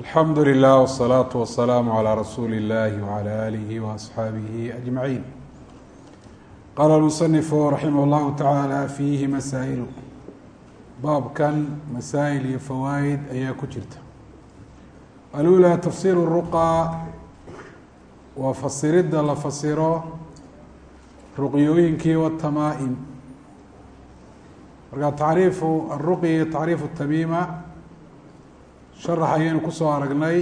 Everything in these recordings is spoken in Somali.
alxamdu lilah wsalaatu wasalaamu calaa rasuuli illahi wcala aalihi waasxaabihi ajmaciin qaala almusanifu raximah llahu tacaala fiihi masaa'ilu baabkan masaa'il iyo fawaa'id ayaa ku jirta. Alulaa tafsiru ruqaa waa fasiridda la fasiro ruqyooyinkii watamaaim markaa tacriifu aruqya iyo tacriifu tamiima sharax ayaynu kusoo aragnay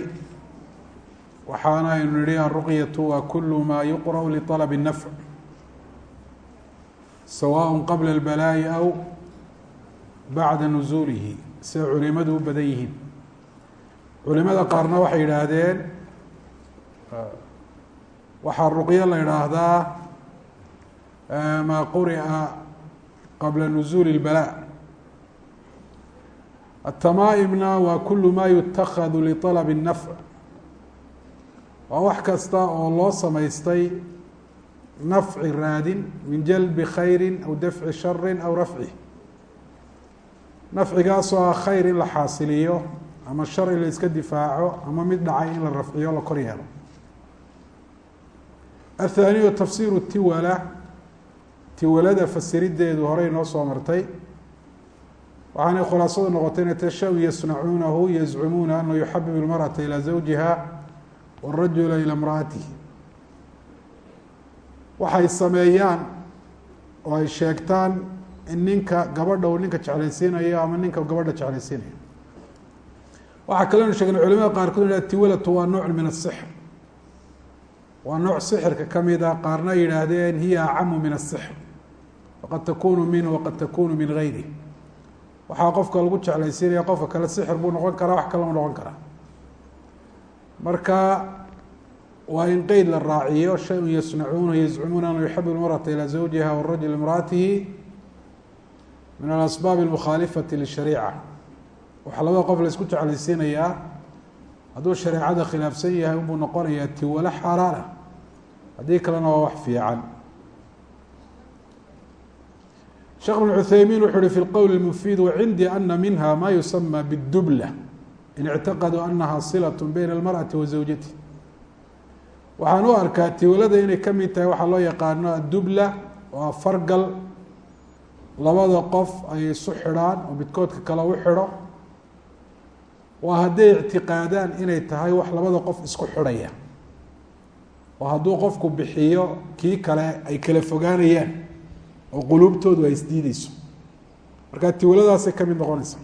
waxaana aynu nihi aruqyatu waa kulu maa yuqrأ liطalb الnafc sawaء qabla اlbalaa'i aw bacda nusuulihi siday culimadu u badan yihiin culimada qaarna waxay yidhaahdeen waxaa ruqyo la yidhaahdaa maa quri'a qabla nusuuli اlbalaa atamaaimna waa kulu ma yutakadu liطalb الnafc waa wax kasta oo loo samaystay nafci raadin min jalbi khayri aw dafci shari aw rafci nafcigaasoo ah khayr in la xaasiliyo ama shar in la iska difaaco ama mid dhacay in la rafciyo la kor yeelo athaaniyu tafsiru tiwala tiwalada fasirideedu horey noo soo martay waxaanay khulaasadu noqotay ina tasha-u yasnacuunahu yazcumuuna anahu yuxabib ilmarأata ilى zawjiha wاrajula ilى imraأatihi waxay sameeyaan oo ay sheegtaan in ninka gabadha uu ninka jeclaysiinayo ama ninka gabadha jeclaysiinayo waxaa kalenu sheegnay culimada qaarkood yidhah tiwalatu waa nooc min الsixr waa nooc sixirka kamida qaarna yidhaahdeen hiya acamu min الsixr waqad takunu minhu waqad takunu min gayrih waxaa qofka lagu jeclaysiinaya qofka kale sixir buu noqon karaa wax kalema noqon karaa. Marka waa in qeyd la raaciyo shay-un yasnacuuna yazcumuuna anhu yuxabib lmarata ilaa zawjiha warajul imraatihi min alasbaab almukhaalifati lishariica. Waxaa labada qof la isku jeclaysiinayaa hadduu shareecada khilaafsan yahay unbuu noqonayaa tiwalo xaaraana. Haddii kalena waa wax fiican sheekh بن cuthaymin wuxu uhi fi اlqowl الmufid wcindii ana minha ma yusama bالdubla in اctaqaduu anaha silaة bayna اlmarأaةi wa zawjati waxaan u arkaa tiwalada inay ka mid tahay waxaa loo yaqaano adubla waa fargal labada qof ay isu xidhaan oo midkoodka kale u xidho waa hadday ictiqaadaan inay tahay wax labada qof isku xidhaya oo hadduu qofku bixiyo kii kale ay kala fogaanayaan oo quluubtoodu ay isdiideyso markaa tiwaladaasay ka mid noqonaysaa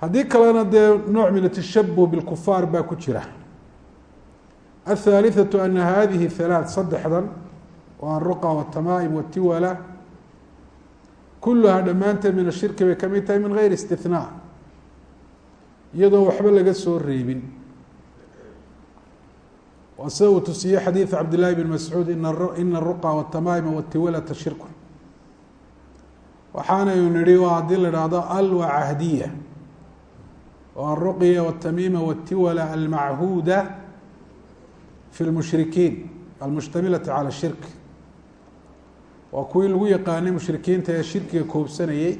haddii kalena dee nooc min atashabuh bilkufaar baa ku jira aلthaaliثaةu ana hadihi halaaث saddexdan waa aruqa wاtamaa'im wاtiwala kuluhaa dhammaanteed min ashirki bay ka mid tahay min gayri istithnaa iyadoo waxba laga soo reebin waa sida uu tusiyey xadiiث cabd لlahi بn mascuud ina الruqa wالtamaima wالtiwalata shirku waxaanaynu nihi waa haddii la ihahdo alwa cahdiya oo aلruqya wالtamima wالtiwala almachuuda fi اlmushrikiin almushtamilati calى shirk waa kuwii lagu yaqaanay mushrikiinta ee shirkiga koobsanayey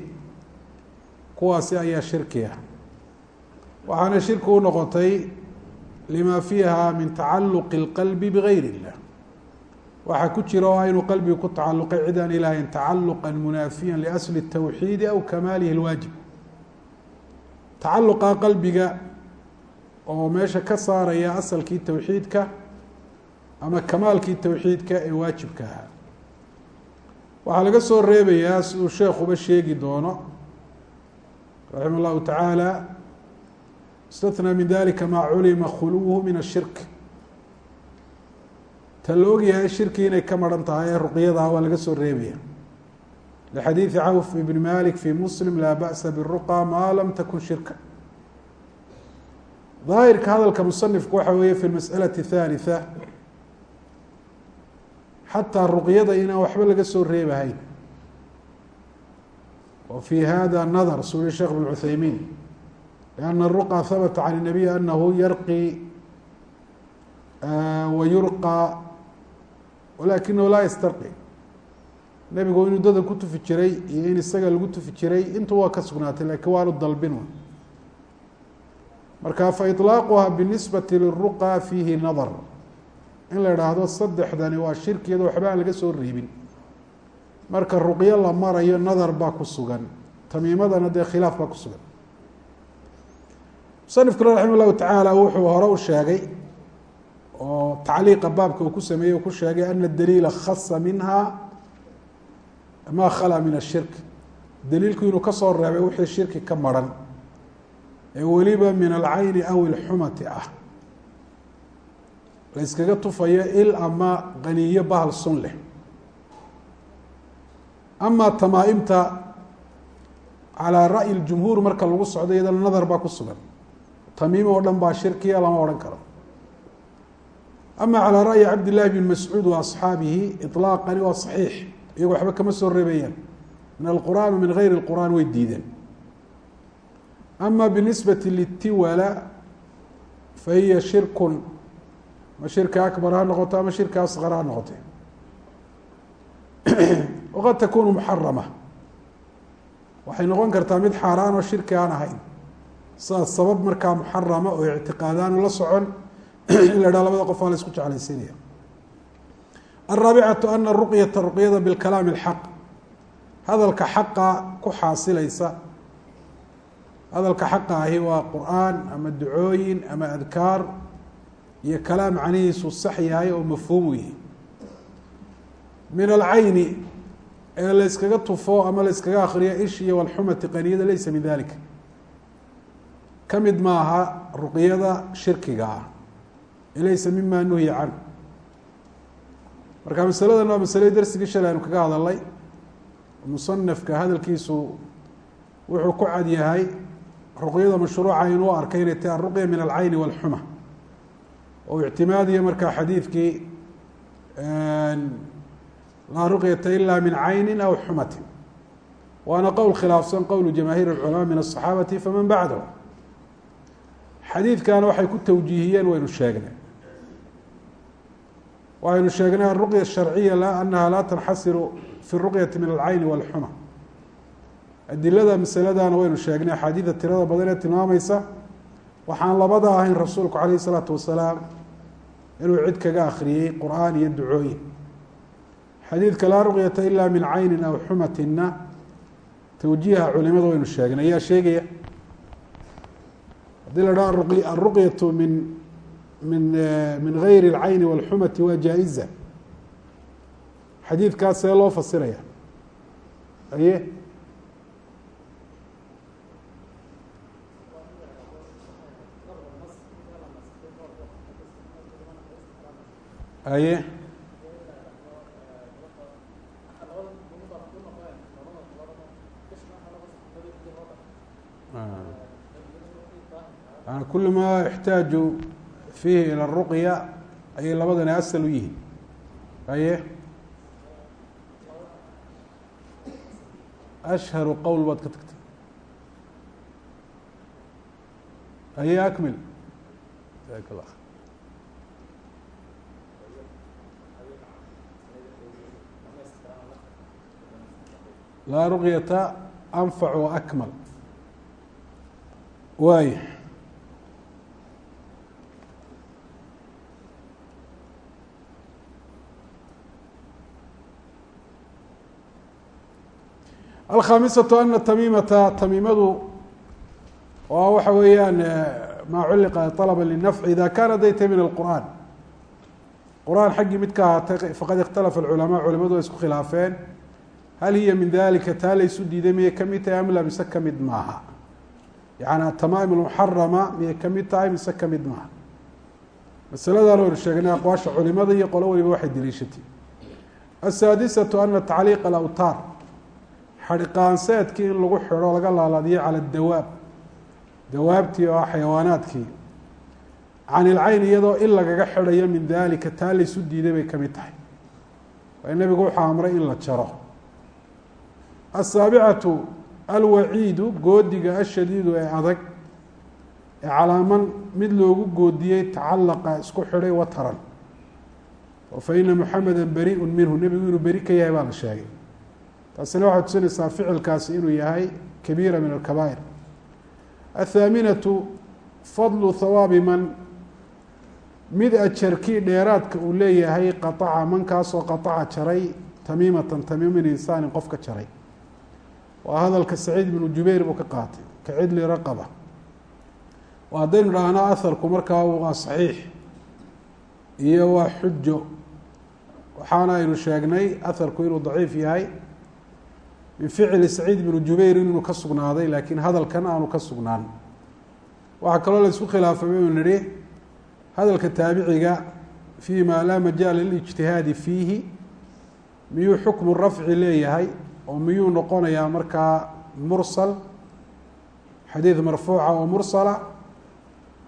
kuwaasi ayaa shirki ah waxaana shirki u noqotay lima fiiha min tacaluqi اlqalbi bigayr اllah waxaa ku jira oo inuu qalbigu ku tacaluqay cid aan ilahayn tacaluqa munaafiya liasli الtawxiidi aw kamaalihi اlwaajib tacaluqa qalbiga oo meesha ka saaraya asalkii towxiidka ama kamaalkii towxiidka ee waajibka ahaa waxaa laga soo reebayaa siduu sheekuba sheegi doono raxima اllahu tacaala اstثnى min dalika ma culima khuluwhu min الshirk ta la ogyahay shirki inay ka maran tahay ee ruqyada waa laga soo reebaya lxadiiثi cawf ibn malik fi muslim laa baأsa bالruqى ma lam takun shirka daahirka hadalka musanifku waxa weeye fi اmasأlaة الثالثة xataa ruqyada inaan waxba laga soo reebahayn wa fi hada nadr suli sheekh بn cuthaymin لأن الرقى ثبت عن النبي أنه يرقي ويرقى ولakiنه laa ystرقي nebigu inuu dada ku tufi jiray iyo in isaga lagu tufi jiray intu waa ka sugnaatay lakin waanu dalbin marka failaaquha binisbati liruqa fiihi nadar in la idhaahdo saddexdani waa shirkiyada waxba aan laga soo reebin marka ruqyo la marayo nadar baa ku sugan tamiimadana dee khilaaf baa ku sugan musanifkuna raxima llahu tacaala wuxuu hore u sheegay oo tacliiqa baabka uu ku sameeyey uu ku sheegay ana daliila khasa minha ma khalaa min ashirk daliilku inuu ka soo reebay wixii shirki ka maran ee weliba min alcayni aw ilxumati ah. La yskaga tufayo il ama qaniyo bahal sun leh. Ama tamaaimta calaa ra'yi ljumhuur marka lagu socdo iyadana nadar baa ku sugan tamiim oo dhan baa shirkiya lama odhan karo. Ama calaa ra'yi cabd llahi bn mascuud wa asxaabihi iطlaaqani waa saxiix. Iyagoo waxba kama soo reebayaan. Min alqur'an min gayri اlqur'an way diideen. Ama binisbati litiwala fahiya shirkun. Ma shirka akbar ha noqoto ama shirka asqar ha noqote waqad takunu muxarama waxay noqon kartaa mid xaaraan oo shirki aan ahayn sidaas sabab markaa muxarama oo ictiqaadaanu la socon in la dhaha labada qof aa la isku jeclaysiinaya araabicatu ana ruqyata ruqyada bilkalaami اlxaq hadalka xaqa ku xaasilaysa hadalka xaqa ahi waa qur'aan ama ducooyin ama adkaar iyo kalaam macnihiisu sax yahay oo mafhuumu yahay min alcayni ee la yskaga tufo ama la yskaga akriyo ish walxumati qaniyada laysa min dalika ka mid maaha ruqyada shirkiga ah laysa mima nuhiya can marka masaladan waa masaladii darsigii shalay aynu kaga hadalnay musanafka hadalkiisu wuxuu ku cad yahay ruqyada mashruuca inuu arkay inay tahay aruqya min alcayni walxuma oo ictimaadiya markaa xadiidkii laa ruqyata ila min cayni aw xumati waana qowl khilaafsan qowlu jamaahiir اculamaa min aلصaxaabati faman bacdahu xadiidkana waxay ku tawjiihiyeen waynu sheegnay waxaynu sheegnay aلruqya الsharciya la anaha laa tanxasiru fi الruqyati min alcayni wاlxuma adilada masaladana waynu sheegnay axaadiida tirada badan ee tilmaamaysa waxaan labada ahayn rasuulku calayh الsalaatu wasalaam inuu cid kaga akriyey qur'aan iyo ducooyin xadiidka laa ruqyata ila min cayni aw xumatina tawjiiha culimada waynu sheegnay ayaa sheegaya haddii la dhaha aruqyatu min min min gayri اlcayni wاlxumati waa jaa-iza. Xadiidkaas see loo fasiraya. Aye aye kul ma yaxtaaju fiihi ilى الruqya ayay labadani asal u yihiin aye ashharu qowl baad ka tagtay aye akmil jaak اllah laa ruqyata anfac wa akmal waay alkhamisatu ana tamiimata tamiimadu waa waxa weeyaan maa culliqa طalba linafci ida kaana dayta min alqur'an qur'aan xaggii mid ka ahaatay faqad ikhtalafa اlculamaa culimadu way isku khilaafeen. Hal hiya min dalika taa laysu diiday miyay ka mid tahay amla mise ka mid maaha? Yani atamaim muxarama miyay ka mid tahay mise ka mid maaha? Masaladan waynu sheegnay aqwaasha xadhiqaanseedkii in lagu xidho laga laalaadiyo cala dawaab. Dawaabtii oo xayawaanaadkii. Can ilcayn iyadoo in lagaga xidhayo min dalika taa laysu diiday bay ka mid tahay. Waayo nebigu wuxuu amray in la jaro. Asaabicatu alwaciidu goodiga ashadiidu ee adag ee calaaman mid loogu goodiyey tacalaqa isku xidhay wataran oo fa ina muxameda beriun minhu nebigu inuu beri ka yahay baa la sheegay taasina waxay tusinaysaa ficilkaasi inuu yahay kabiira min alkabaa'ir. Athaaminatu fadlu hawaabi man mid ajarkii dheeraadka uu leeyahay qaaca mankaasoo qaaca jaray tamiimatan tamiim min insaanin qof ka jaray. Waa hadalka saciid bnu jubayr buu ka qaatay ka cidli raqaba. Oo haddaynu dhahno aharku markaa waa saxiix iyo waa xujo waxaana aynu sheegnay aharku inuu daciif yahay min ficli saciid bnu jubayr inuu ka sugnaaday laakiin hadalkan aanu ka sugnaan waxaa kaloo la isku khilaafay baynu nidhi hadalka taabiciga fii maa laa majaala liijtihaadi fiihi miyuu xukmu rafci leeyahay oo miyuu noqonayaa markaa mursal xadiid marfuuca oo mursala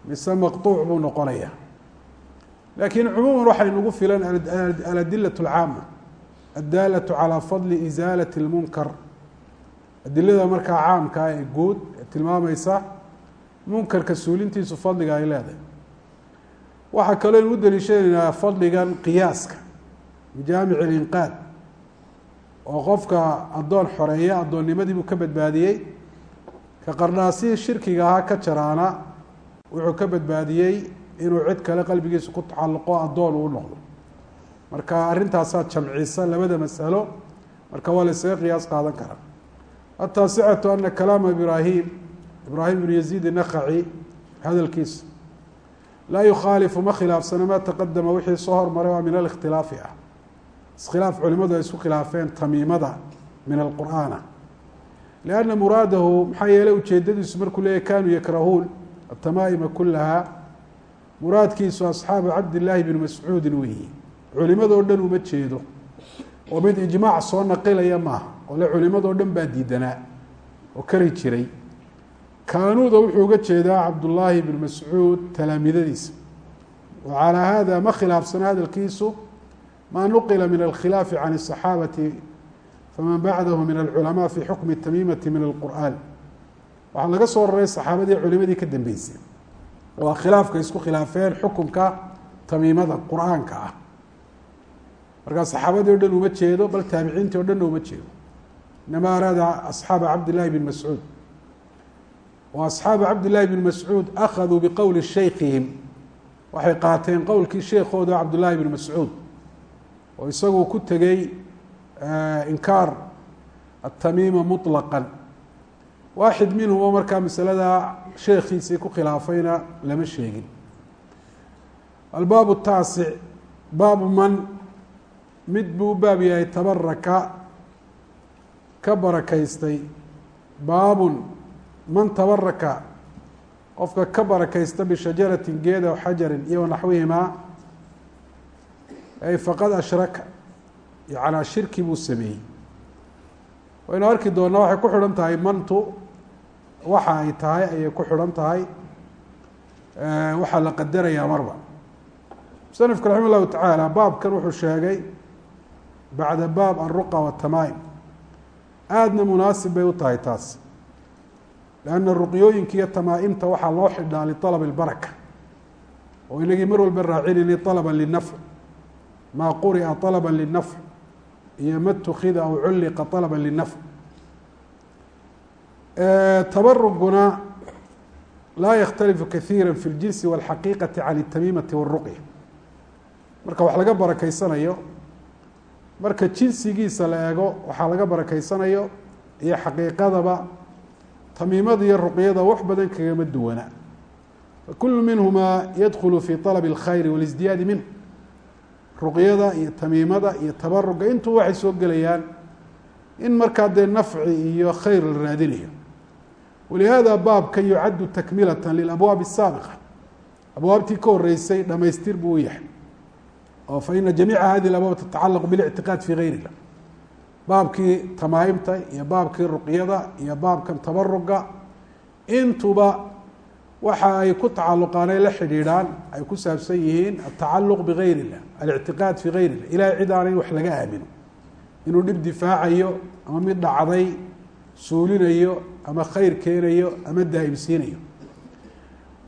mise maqtuuc buu noqonayaa laakiin cumuuman waxay nagu filan aladilat اlcaama addaalatu calى fadli isaalaة اlmunkar adilada markaa caamkaa ee guud ee tilmaamaysa munkarka suulintiisu fadliga ay leedahay waxaa kaloo aynu u daliishanaynaa fadligan qiyaaska bijaamic اlinqaad oo qofka addoon xoreeya addoonnimadii buu ka badbaadiyey ka qarnaasihii shirkiga ahaa ka jaraana wuxuu ka badbaadiyey inuu cid kale qalbigiisa ku tacalluqo addoon uu noqdo marka arrintaasaa jamcisa labada masalo marka waa la ysaga qiyaas qaadan karaa. Ataasicatu ana kalaama ibraahim ibraahim bnu yaziid inakaci hadalkiisa laa yukhaalifu ma khilaafsana maa taqadama wixii soo hormaray waa min alikhtilaafi ah. Iskhilaaf culimadu ay isku khilaafeen tamiimada min alqur'aana lianna muraadahu maxaa yeeley ujeedadiisu markuu leeyahy kanuu yakrahuun atamaa'ima kulaha muraadkiisu asxaabu cabdillaahi bni mascuudin weeyi culimadoo dhan uma jeedo oo mid ijmaac soo naqilaya maaha oo le culimadoo dhan baa diidanaa oo kari jiray kaanuuda wuxuu uga jeedaa cabdullaahi bn mascuud talaamidadiisa wa calaa hada ma khilaafsana hadalkiisu ma nuqila min alkhilaafi can الصaxaabati faman bacdahu min alculamaa fi xukmi tamiimati min alqur'aan waxaa laga soo raray saxaabadii culimadii ka dambeysay waa khilaafka isku khilaafeen xukunka tamiimada qur-aanka ah markaa saxaabadii o dhan uma jeedo bal taabiciintii o dhanna uma jeedo inama araada asxaaba cabdillahi bn mascuud wa asxaabu cabdillahi bn mascuud akhaduu biqowli shaykihim waxay qaateen qowlkii sheekooda cabdullaahi bn mascuud oo isagu ku tegey inkaar atamiima muطlaqan waaxid minhum oo markaa masalada sheekhiisii ku khilaafayna lama sheegin albaab الtaasic baabu man mid buu baab yahay tabaraka ka barakaystay. Baabun man tabaraka qofka ka barakaysta bishajarati geeda xajarin iyo wanaxwihimaa ay faqad ashraka yacnaa shirki buu sameeyey. Waynu arki doonaa waxay ku xidhan tahay mantu waxa ay tahay ayay ku xidhan tahay waxaa la qadarayaa marba. Musanifku raxima llahu tacaala baabkan wuxuu sheegay bacda baab alruqa watamaaim aadna munaasib bay u tahay taas lanna ruqyooyinka iyo tamaaimta waxaa loo xidhaa lialab اlbaraka oo inagii mar walba raacinayni alaba linafc maa quri'a alaba linafc iyo ma tukida aw culliqa alaba linafc tabaruguna laa yakhtalifu kaiira fi اljinsi wاlxaqiiqati can اtamiimati wاruqya marka wax laga barakaysanayo marka jinsigiisa la eego waxaa laga barakaysanayo iyo xaqiiqadaba tamiimada iyo ruqyada wax badan kagama duwana fakulu minhuma yadkhulu fi طalab اlkhayri wاlisdiyaadi minh ruqyada iyo tamiimada iyo tabaruga intuu waxay soo gelayaan in markaa dee nafci iyo khayr la raadinayo walihada baabka yucaddu takmilata lilabwaab الsaabiqa abwaabtii ka horeysay dhamaystir buu u yahay oo faina jamiica hadi abwaab tatacalaq biاlictiqaad fi gayr illah baabkii tamaaimta iyo baabkii ruqyada iyo baabkan tabaruga intuba waxa ay ku tacaluqaan ay la xidhiidhaan ay ku saabsan yihiin atacaluq bigayr illah alictiqaad fi gayr illah ilahay cid aanay wax laga aamino inuu dhib difaacayo ama mid dhacday suulinayo ama khayr keenayo ama daa'imsiinayo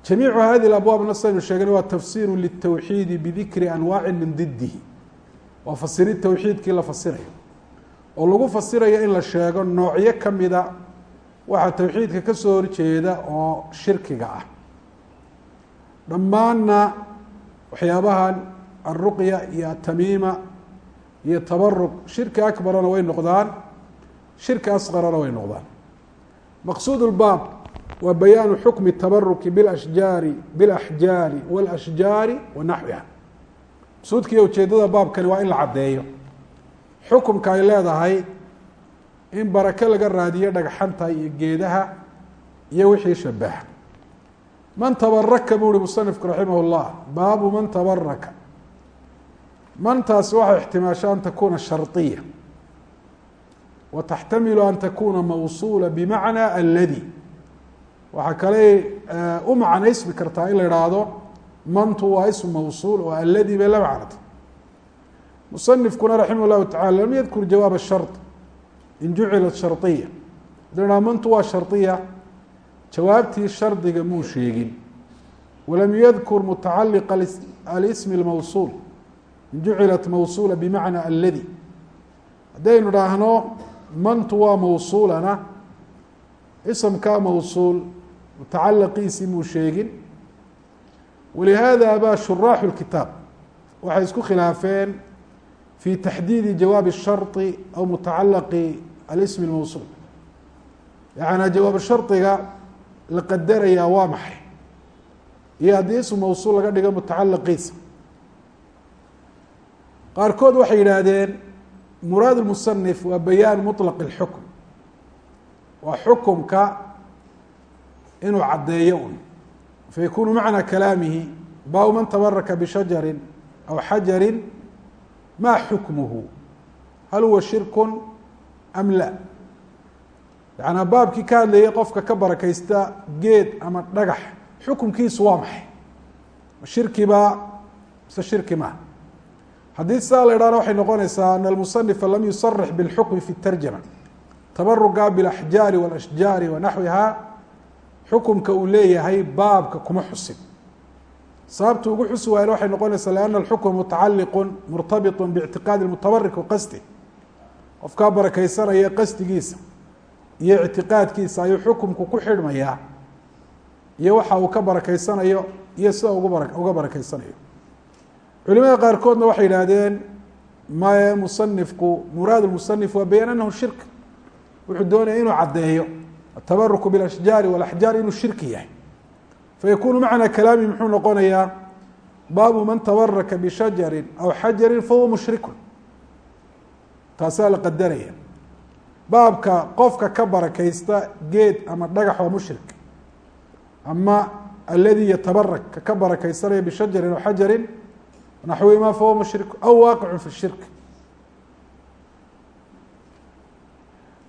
jamiicu hadi abwaabna saynu sheegna waa tafsiru litawxiidi bidikri anwaaci min didihi waa fasirid towxiidkii la fasirayo oo lagu fasirayo in la sheego noocyo kamida waxaa towxiidka ka soo horjeeda oo shirkiga ah dhammaanna waxyaabahan alruqya iyo atamiima iyo tabaruq shirki akbarana way noqdaan shirki asqarana way noqdaan maqsuud اlbaab waa bayaanu xukmi tabaruki biashjaari bilaxjaari walashjaari wa naxwiha. Maqsuudkiiyo ujeedada baabkani waa in la caddeeyo. Xukumka ay leedahay in barake laga raadiyo dhagxanta iyo geedaha iyo wixii shabaha man tabaraka buu uhi musanifku raximah اllah baabu man tabaraka mantaasi waxay ixtimaasha an takuna sharطiya wa taxtamilu an takuna mawsuula bimacna aladi waxaa kale u macnaysmi kartaa in la ihaahdo mantu waa ism mawsuul oo aladi bay la macnatay musanifkuna raximah اllahu tacala lam yadkur jawaab الshart in jucilat sharطiya hadii ha mantu waa sharطiya jawaabtii shardiga muu sheegin walam yadkur mutacaliq alism اlmawsuul in jucilat mawsuula bimacna aladi haddaynu dhaahno mantu waa mawsuulana isamkaa mawsuul mutacalaqiisii muu sheegin walihaada baa shuraaxu اlkitaab waxay isku khilaafeen fi taxdiidi jawaabi الsharطi aw mutacalaqi alism اlmawsuul yaعnaa jawaab shardiga la qadarayaa waa maxay iyo haddii ism mawsuul laga dhigo mutacalaqiisa qaarkood waxay yidhaahdeen muraad musanif waa bayaan muطlaq اlxukm waa xukumka inuu caddeeyo un fayakunu macna kalaamihi baabu man tabaraka bishajari aw xajari ma xukmuhu hal huwa shirku am la yaعnaa baabkii ka hadlayay qofka ka barakaysta geed ama dhagax xukumkiisu waa maxay ma shirki baa mise shirki ma haddii sidaa la idhahna waxay noqonaysaa an almusanifa lam yusarix biاlxukmi fi اtarjama tabaruga biاlaxjaari waاlashjaari wa naxwiha xukumka uu leeyahay baabka kuma xusin. Sababtu ugu xusi waayna waxay noqonaysaa lianna alxukma mutacaliqu murtabiط biictiqaadi mutabarik waqasdi qofkaa barakaysanaya qasdigiisa iyo ictiqaadkiisa ayuu xukumku ku xidhmayaa iyo waxa uu ka barakaysanayo iyo sida bara uga barakaysanayo. Culimada qaarkoodna waxay yidhaahdeen maye musanifku muraad musanif waa bayan anahu shirk. Wuxuu doonaya inuu caddeeyo atabaruku biاlashjaari walaxjaar inuu shirki yahay fayakunu macna kalaami muxuu noqonayaa baabu man tabaraka bishajari aw xajari fahuwa mushriku taasaa la qadaraya baabka qofka ka barakaysta geed ama dhagax waa mushrik ama aladi yatabarak ka ka barakaysanaya bishajarin aw xajarin naxwihima fahuwa mushrik aw waaqicu fi shirk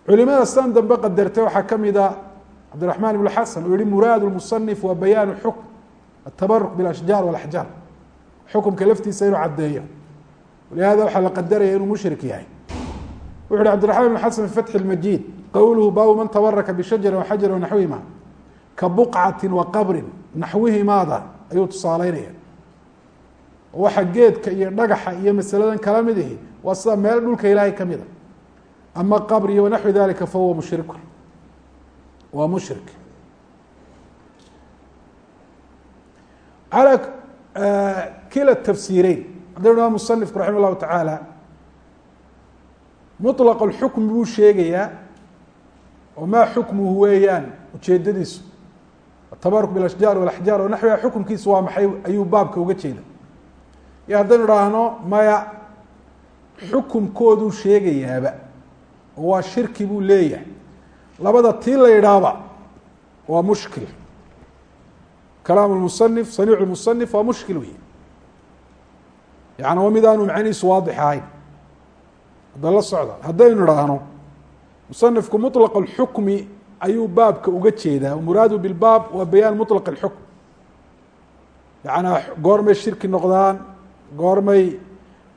culimada san dambe qadartay waxaa kamida cabdiraحman ibn xasan uu yihi muraad musanif waa bayaanu xukm atabaruk biاlashjaar wاlaxjaar xukumka laftiisa inuu caddeeyo walihada waxaa la qadaraya inuu mushrik yahay wuxu uhi cbdiرaحman بن xasan في fatح الmajid qowluhu baabu man tabaraka bishajari وxajari وnaxwihima ka buqcati وaqabri naxwihimaada ayuu tusaaleynaya waxa geedka iyo dhagaxa iyo masaladan kala mid ihi waa sida meel dhulka ilaahay kamida ama qabr iyo wanaxwi dalika fahuwa mushriku waa mushrik calى kila tafsiireyn haddaynu ha musanifku raximah الlahu taعaalى muطlaq اlxukm buu sheegayaa oo maa xukmuhu weeyaan ujeedadiisu atabaruk biاlashjaar wاlaxjaar o naxwiha xukumkiisu waa maxay ayuu baabka uga jeeda iyo haddaynu idhaahno maya xukumkooduu sheegayaaba oo waa shirki buu leeyahay labada tii la yidhaahba waa mushkil kalaam اmusanif saniic musanif waa mushkil wey yani waa mid aanu macnihiisu waadix ahayn hadda la socda haddaynu idhaahno musanifku muطlaq اlxukmi ayuu baabka uga jeedaa muraadu bilbaab waa bayaan muطlaq اlxukm yaعnaa goormay shirki noqdaan goormay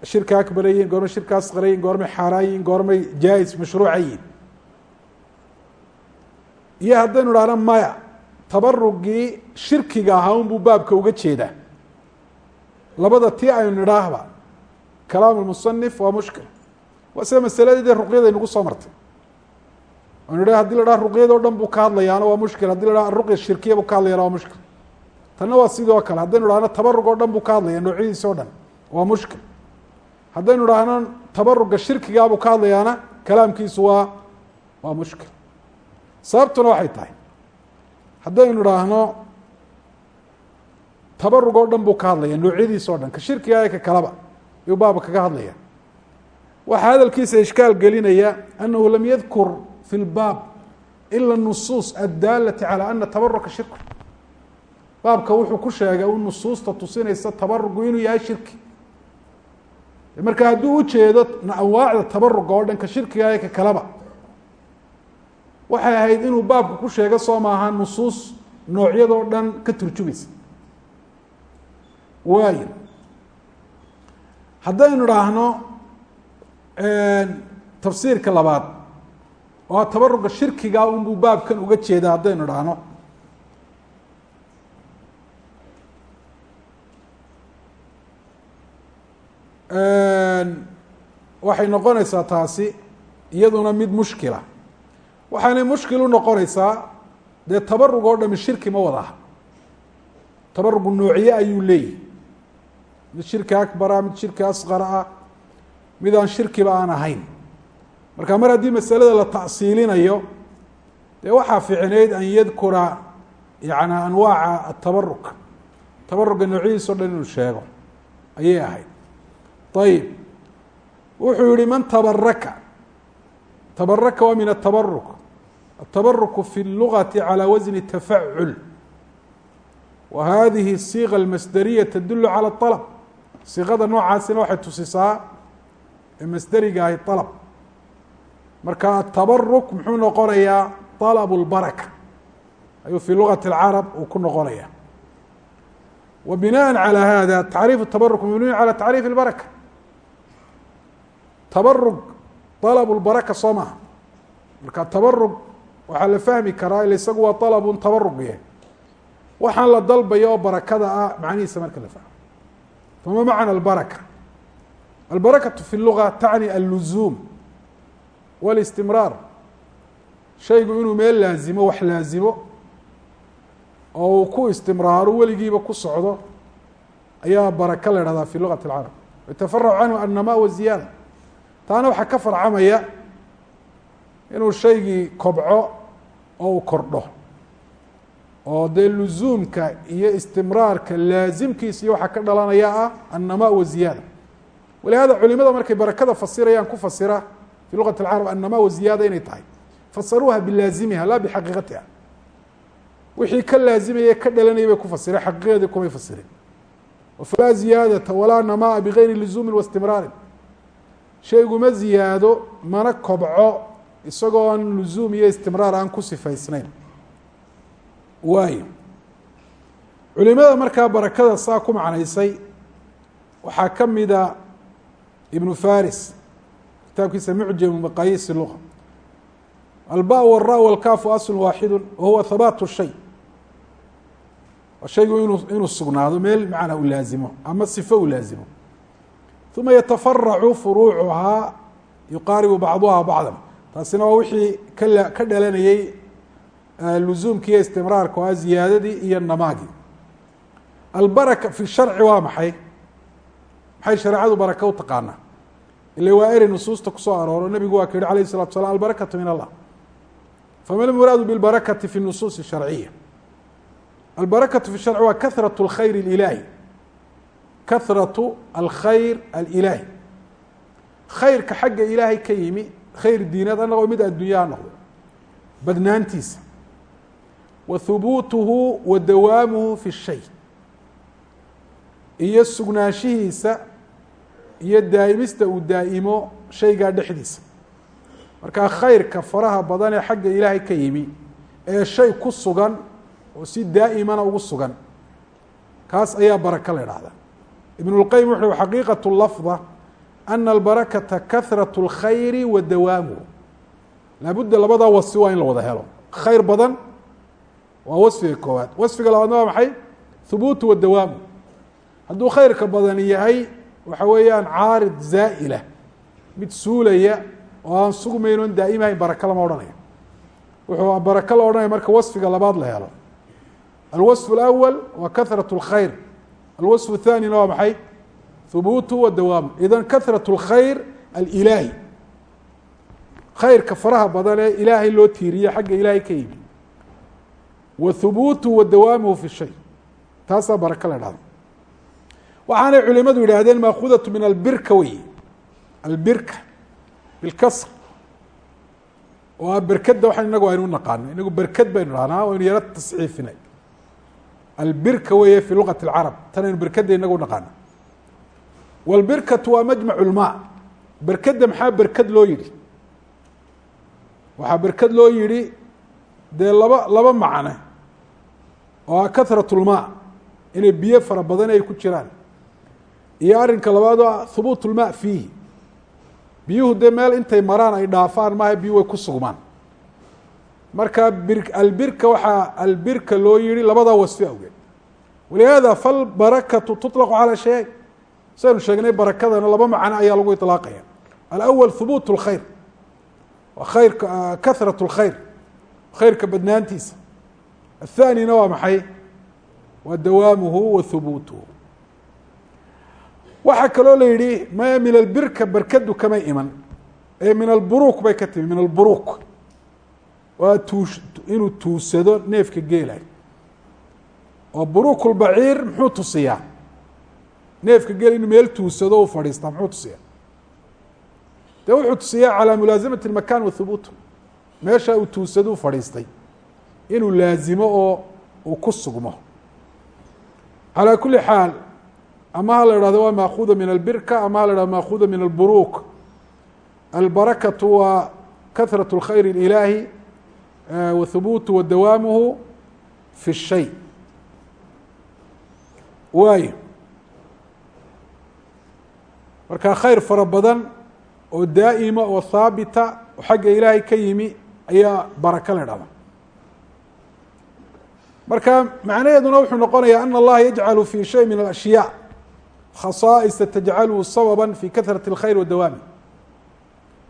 shirka akbar yihiin goormay shirka asqara yihiin goormay xaaraan yihiin goormay jaa-is mashruuca yihiin iyo haddaynu idhahno maya tabarugii shirkiga ahaa un buu baabka uga jeedaa labada tii aynu nidhaahba kalaam musanif waa mushkil. Waa sida masaladii dee ruqyada inagu soo martay. Anu idha hadi la dhaha ruqyada o dhan buu ka hadlayaana waa mushkil haddii la dhaha ruqya shirkiya buu ka hadlayaana waa mushkil. Tanna waa sidoo kale haddaynu idhahno tabarug oo dhan buu ka hadlaya noocyadiisa o dhan waa mushkil haddaynu idhaahno tabaruga shirkigaabuu ka hadlayaana kalaamkiisu waa waa mushkil. Sababtuna waxay tahay haddaynu idhaahno tabarug oo dhan buu ka hadlaya noocyadiisa o dhan ka shirkiga ka kalaba ayuu baaba kaga hadlaya waxaa hadalkiisa ishkaal gelinaya anahu lam yadkur fi lbaab ila nusuus addaalati calى ana tabaruka shirku. Baabka wuxuu ku sheegay u nusuusta tusinaysa tabarugu inuu yahay shirki marka hadduu ujeedo anwaacda tabaruga oo dhan ka shirkiga ka kalaba waxay ahayd inuu baabka ku sheego soo maaha nusuus noocyadoo dhan ka turjumaysa. Waayo haddaynu idhaahno tafsiirka labaad oo tabaruga shirkiga unbuu baabkan uga jeeda haddaynu idhaahno waxay noqonaysaa taasi iyaduna mid mushkila. Waxaanay mushkil u noqonaysaa dee tabarug oo dhami shirki ma wada aha. Tabarugu noociye ayuu leeyahy mid shirki akbara mid shirki asqara ah mid aan shirkiba aan ahayn. Marka mar haddii masalada la ta'siilinayo dee waxaa ficneyd an yadkura yani anwaaca atabarug tabaruga noocyadiisa o dhan inuu sheego. Ayay ahayd ayib wuxuu yihi man tabaraka tabaraka waa min atabaruk atabaruku fi اlugati calى wasni tafacul wa hadihi الsiiqa اlmasderiya tadulu calى اطalb siiqada noocaasina waxay tusisaa ee masderiga ahy alb marka atabaruk muxuu noqonayaa طalb اlbaraka ayuu fi lugati اlcarab uu ku noqonaya wa binaءa calى hada tacriif tabaruk mabniyu calى tacriif اlbaraka tabarug alabu lbaraka soo maaha. Marka tabarug waxaa la fahmi karaa ila isagu waa alabun tabarug yahay. Waxaan la dalbaya oo barakada ah macnihiisa marka la fahmo. Fama macna albaraka. Albarakatu fi luga tacni alluzuum walistimraar shaygu inuu meel laazimo wax laazimo oo uu ku istimraaro weligiiba ku socdo ayaa baraka la ihahdaa fi lugati اlcarab yatafarac canhu annamaa wa ziyaada taana waxaa ka farcamaya inuu shaygii kobco oo uu kordho. Oo dee luzuumka iyo istimraarka laazimkiisa iyo waxaa ka dhalanaya ah annama wa ziyaada. Walihada culimada markay barakada fasirayaan ku fasira fi lugati اlcarab annama wa ziyaada inay tahay. Fasaruuha bilaazimiha laa bixaqiiqatiha wixii ka laazimaya ka dhalanaya bay ku fasireen xaqiiqadii kumay fasirin falaa ziyaadata walaa namaa bigayri luzuumin waistimraarin shayguma ziyaado mana kobco isagoo aan luzuum iyo istimraar aan ku sifaysnayn. Waayo. Culimada markaa barakada saa ku macnaysay waxaa ka mida ibnu faris kitaabkiisa mucjamu maqayiisi luga alba wara walkaafu aslu waaxidu wahuwa habaat shay. Shaygu inuu inuu sugnaado meel macnaa u laazimo ama sifo u laazimo uma yatafaracu furuucuhaa yuqaaribu bacduha bacda taasina waa wixii kala ka dhalanayey luzuumki iyo istimraarka waa ziyaadadii iyo namaagii albaraka fi sharci waa maxay maxay shareecadu baraka u taqaanaa ila waa eri nusuusta kusoo arooro nebigu waa ka yihi alayh الsalatu slam albarakatu min allah fama lmuraadu biاlbarakati fi nusuus الsharciya albarakatu fi sharci waa kahraة اlkhayr اlilaahi kahraة alkhayr alilaahi khayrka xagga ilaahay ka yimi khayr diinad ha noqdo mid addunya ha noqdo. Badnaantiisa. Wa hubuutuhu wa dawaamuhu fi shay. Iyo sugnaanshihiisa iyo daa'imista uu daa'imo shaygaa dhexdiisa. Markaa khayrka faraha badan ee xagga ilaahay ka yimi ee shay ku sugan oo si daa'imana ugu sugan kaas ayaa baraka la idhahdaa ibn اlqayim wuxu xaqiiqaة lafظa ana albarakata kahraة اlkhayri wa dawaamuhu laabudda labadaa wasfi waa in la wada helo khayr badan waa wasfiga koowaad wasfiga labaadna waa maxay hubuutu wa dawaamu hadduu khayrka badan yahay waxa weeyaan caarid zaa'ila mid suulaya oo aan sugmayn oon daa'imahayn baraka lama odhanayo wuxuu baraka la odhanaya marka wasfiga labaad la helo alwaصف اlأwl wa kahraة اlkhayr alwaصف الthanina waa maxay hubuutu wa dawaamu idan kahraة اlkhayr alilaahi khayrka faraha badan ee ilaahay loo tiiriye xagga ilaahay ka yimi wa hubuutu wa dawaamuhu fi shay taasaa baraka la dhahda waxaanay culimadu yidhaahdeen maakudaة min albirka wey albirka bilkasr oo a berkeda waxaan inagu aynu naqaano inagu berked baynu dhahnaa waynu yaro tasciifinay albirka weeye fi luqati اlcarab tan aynu berkeda inagu naqaano wاlbirkatu waa majmac اlmaa berkeda maxaa berked loo yihi waxaa berked loo yihi dee laba laba macne oo ah kahraة اlmaa inay biyo fara badan ay ku jiraan iyo arrinka labaad oo ah hubuut اlmaa fiihi biyuhu dee meel intay maraan ay dhaafaan maaha biyu way ku sugmaan marka bir albirka waxaa albirka loo yihi labadaa wasfi awgeed walihaada falbarakatu tuطlaqu calى shay saynu sheegnay barakadana laba macno ayaa lagu iطlaaqaya alأwl hubuut اlkhayr waa khayrka kahraة اlkhayr khayrka badnaantiisa athanina waa maxay waa dawaamuhu wa hubuutuhu waxaa kaloo la yihi ma min albirka berkadu kamay iman ee min alburuuk bay ka timi min alburuuk waa tuush inuu tuugsado neefka geela. Oo buruukul baciir muxuu tusiyaa? Neefka geela inuu meel tuugsado u fadhiistaa muxuu tusiyaa? Dee wuxuu tusiyaa calaa mulaasamati makan wa hubuutu meesha uu tuugsado u fadhiistay inuu laazimo oo uu ku sugmo. Calaa kuli xaal ama ha la ihahdo waa maakuuda min albirka ama ha la hahdo maakuuda min alburuuk albarakatu waa kahrat اlkhayr اlilaahi wa hubuutu wa dawaamuhu fi الshay waayo marka khayr fara badan oo daa'ima oo haabita oo xagga ilaahay ka yimi ayaa baraka la dhahda marka macnaheeduna wuxuu noqonaya ana allaha yajcalu fi shay min alashyaa khasaa'isa tajcaluhu sababa fi kahrat اlkhayr wa dawaami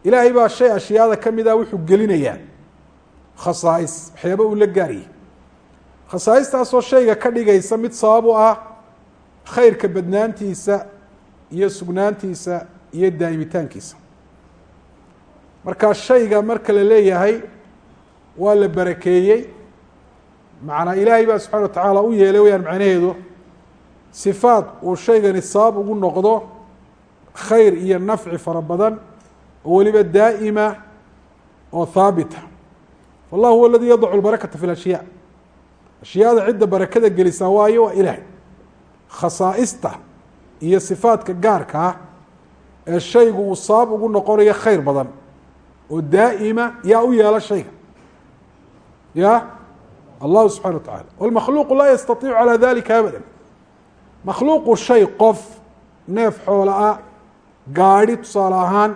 ilaahay baa shay ashyaada kamida wuxuu gelinayaa khasaa'is waxyaaba uu la gaariyay khasaa'istaasoo shayga ka dhigaysa mid sabab u ah khayrka badnaantiisa iyo sugnaantiisa iyo daa'imitaankiisa marka shayga marka la leeyahay waa la barakeeyey. Macnaa ilaahay baa subxana wa tacaala u yeelay wayaan macnaheedu. Sifaad uu shaygani sabab ugu noqdo khayr iyo nafci fara badan oo weliba daa'ima oo haabita wallahu huwa aladii yadacu lbarakata fi lashyaa ashyaada cidda barakada gelisaa waayo waa ilahay khasaa'ista iyo sifaadka gaarka ah ee shaygu uu sabab ugu noqonayo khayr badan oo daa'ima yaa u yeelo shayga. Ya allahu subxana wa tacala wاlmakhluuqu laa yastatiicu calى dalika abada makhluuqu shay qof neef xoola ah gaadhi tusaale ahaan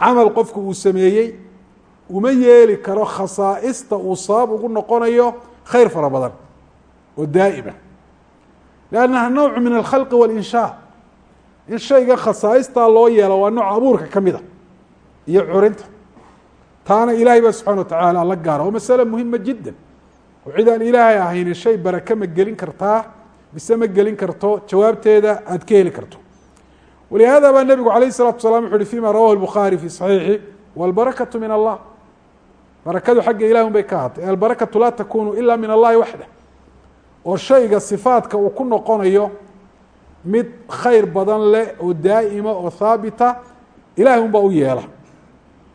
camal qofku uu sameeyey uma yeeli karo khasaa'ista uu sabab ugu noqonayo khayr fara badan oo daa'ima lannaha nawcu min alkhalqi walinshaa in shayga khasaa'istaa loo yeelo waa nooc abuurka ka mida iyo curinta taana ilaahay baa subxana wa tacaala la gaara waa masale muhima jiddan oo cid aan ilaahay ahayni shay barake ma gelin kartaa mise ma gelin karto jawaabteeda aada ka heli karto walihaada baa nebigu alayh الsalatu wasalaam wuxu uhi fima rawahu الbukhaari fi صaxiixi wاlbarakatu min allah barakadu xagga ilahi un bay ka ahaatay. Albarakatu laa takunu ila min allahi waxda oo shayga sifaadka uu ku noqonayo mid khayr badan leh oo daa'ima oo haabita ilahay un baa u yeela.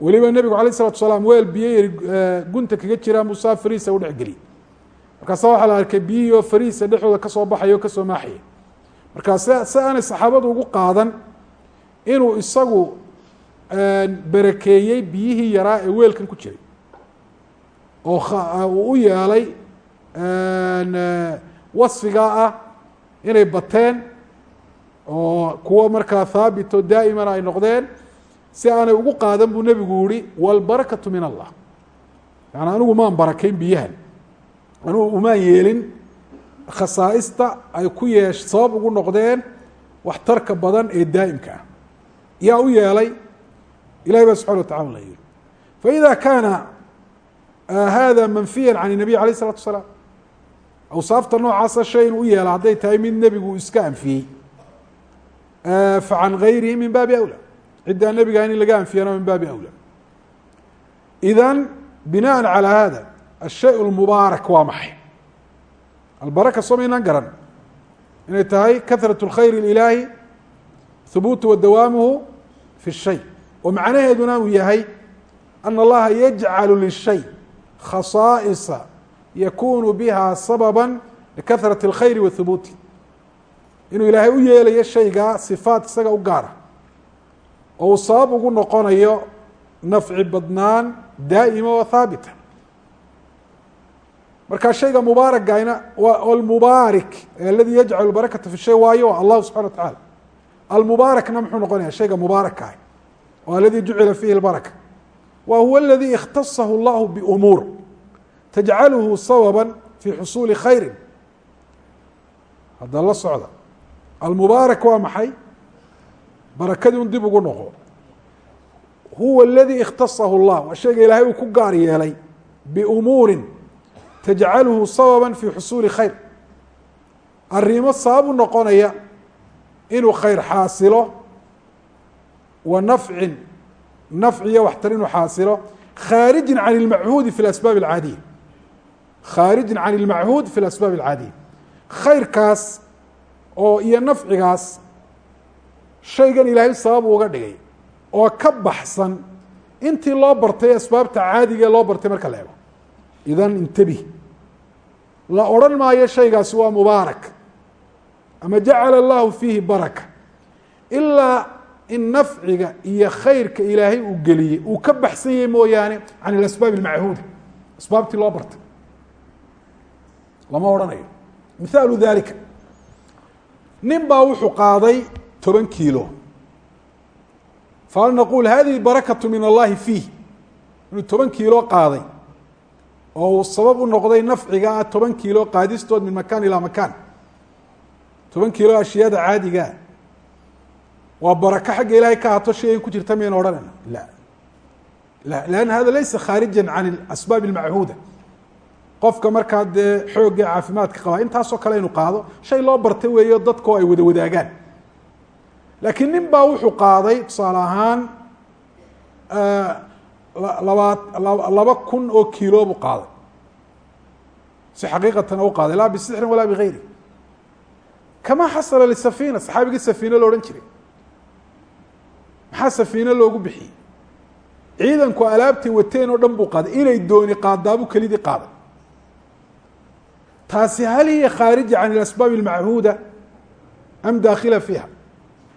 Weliba nebigu alayh الsalatu salaam weel biyo yari gunta kaga jiraan buu saa fariisa u dhexgeliyey markaasa waxaa la arkay biyihii oo fariisa dhexdooda ka soo baxaya o ka soo maaxaya markaa s si aanay saxaabadu ugu qaadan inuu isagu barakeeyey biyihii yaraa ee weelkan ku jiray oo uu u yeelay wasfigaa ah inay bateen oo kuwo markaa haabit oo daa'imana ay noqdeen si aanay ugu qaadan buu nebigu yihi wاlbarakatu min allah. Yani anigu maan barakeyn biyahan. Anigu umaan yeelin khasaa'ista ay ku yeesh sabab ugu noqdeen waxtarka badan ee daa'imka ah. Yaa u yeelay ilahi baa subxana wa tacala la yihi faإida kaana hada manfiya can الnabiy alayه الsalatu asalaam awsaafta noocaasa shay inuu u yeela hadday tahay mid nebigu iska anfiyey fa can gayrihi min baabi awla ciddaa nebiga in laga anfiyana min baabi awla idan binaan calى hada ashay اlmubaarak waa maxay albaraka soo maynaan garan inay tahay kahraة اlkhayr اlilaahi hubuutu wa dawaamuhu fi الshay oo macnaheeduna uu yahay ana allaha yajcalu lishay khasaa'isa yakunu biha sababa likahraة اlkhayr wa hubuuti inuu ilaahay u yeelayo shaygaa sifaat isaga u gaara oo uu sabab ugu noqonayo nafci badnaan daa'ima oo haabita marka shayga mubaaragayna almubaarik aladi yajcal barakata fi shay waayo allahu subxana wa tacaala almubaarakna muxuu noqonaya shayga mubaarakaah o aladi jucila fihi اlbaraka wa huwa aladi اkhtasahu اllahu bumuur tajcaluhu sababa fi xusuuli khayri hadda la socda almubaarak waa maxay barakadii un dib ugu noqo huwa aladi اkhtasahu اllah waa shayga ilaahay uu ku gaar yeelay biumuurin tajcaluhu sababa fi xusuuli khayr arrimo sabab u noqonaya inuu khayr xaasilo wa nafcin nafciyo waxtar inuu xaasilo khaarijin can اlmachuudi fi اlasbaab اlcaadiya khaarijin can اlmachuud fi اlasbaab اlcaadiya khayrkaas oo iyo nafcigaas shaygan ilaahay sabab uga dhigay oo ka baxsan intii loo bartay asbaabta caadiga ee loo bartay marka la ego idan intabih la odhan maayo shaygaasi waa mubaarak ama jacala allahu fiihi baraka ilaa in nafciga iyo khayrka ilaahay uu geliyey uu ka baxsan yahay mooyaane can ilasbaab almachuuda asbaabtii loo bartay lama odhanayo. Mithaalu dalika nin baa wuxuu qaaday toban kiilo. Fahal naqul hadihi barakatu min allahi fiih. Inuu toban kiilo qaaday. Oo uu sabab u noqday nafciga ah toban kiilo qaadistood min makaan ilaa makaan. Toban kiilo ashyaada caadigaa waa barako xagga ilaahay ka hato shaygan ku jirta miyayna odhanayna? La. La lanna hada laysa khaarija can asbaab اlmachuuda qofka markaa dee xoogga caafimaadka qabaa intaasoo kale inu qaado shay loo bartay weeyo dadkoo ay wada wadaagaan. Laakiin nin baa wuxuu qaaday tusaale ahaan labaa laba kun oo kiilo buu qaaday. Si xaqiiqatan u qaaday laa bisixrin walaa bigayri kama xasala lisafina saxaabigii safiine lo odhan jiray maxaa safiine loogu bixiyey? Ciidanku alaabtay wateen oo dhan buu qaaday. Inay dooni qaadaabuu kelidii qaaday. Taasi hal hiya khaarija can ilasbaab اlmachuuda am daakila fiiha.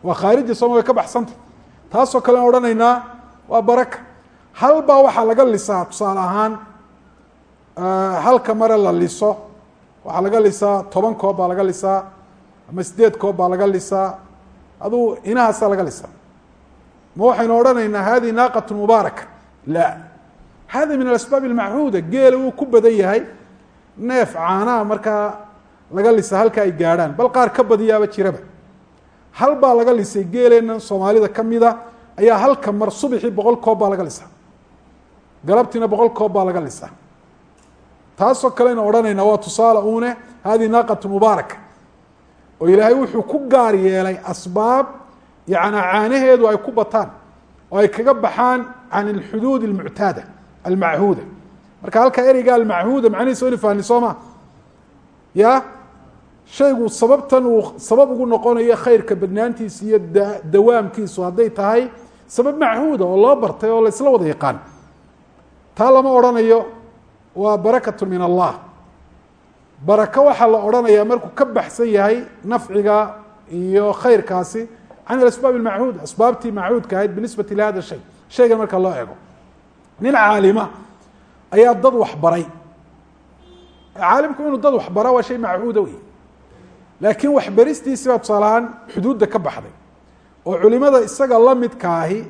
Waa khaarija sooma way ka baxsanta taasoo kale an odhanaynaa waa baraka. Hal baa waxaa laga lisaa tusaale ahaan halka mare la liso waxaa laga lisaa toban koob baa laga lisaa ama sideed koob baa laga lisaa aduu inahaasaa laga lisaa ma waxaynu odhanaynaa hadihi naaqat mubaaraka la. Hada min alasbaab اlmachuuda geela wuu ku badan yahay neef caanaha markaa laga lisa halka ay gaadhaan bal qaar ka badiyaaba jiraba. Hal baa laga lisay geeleenan soomaalida kamida ayaa halka mar subxii boqol koob baa laga lisaa. Galabtiina boqol koob baa laga lisaa. Taasoo kalena odhanaynaa waa tusaale une hadihi naaqatu mubaaraka oo ilaahay wuxuu ku gaar yeelay asbaab yana caanaheedu ay ku bataan oo ay kaga baxaan can alxuduud almuctaada almachuuda. Marka halkaa ereyga almachuuda macnihiisa waynu fahni soo ma? Ya? Shaygu sababtan uu sabab ugu noqonayo khayrka badnaantiisa iyo dawaamkiisu hadday tahay sabab machuuda oo loo bartay oo laysla wada yaqaan. Taa lama odhanayo waa barakatu min allah. Barako waxaa la odhanayaa markuu ka baxsan yahay nafciga iyo khayrkaasi can alasbaab almachuuda asbaabtii machuudka ahayd binisbati lihada shay shaygan marka loo ego nin caalima ayaa dad waxbaray caalimku inuu dad waxbara waa shay machuuda wey laakiin waxbaristiisi baa tusaale ahaan xuduudda ka baxday oo culimada isaga la midkaahi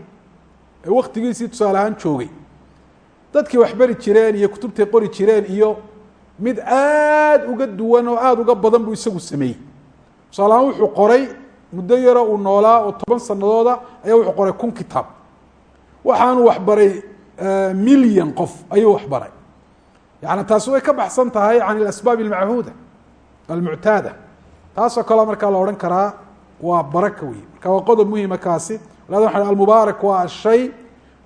ee waktigiisii tusaale ahaan joogay dadkii waxbari jireen iyo kutubtay qori jireen iyo mid aada uga duwan oo aada uga badan buu isagu sameeyey tusaale ahaan wuxuu qoray muddo yaro uu noolaa oo toban sanadooda ayaa wuxuu qoray kun kitaab. Waxaanu waxbaray milyan qof ayuu waxbaray yani taasi way ka baxsan tahay can ilasbaab almachuuda almuctaada. Taasoo kaleo markaa la odhan karaa waa baraka wey marka waa qodob muhima kaasi. Lahada waxa almubaarak waa ashay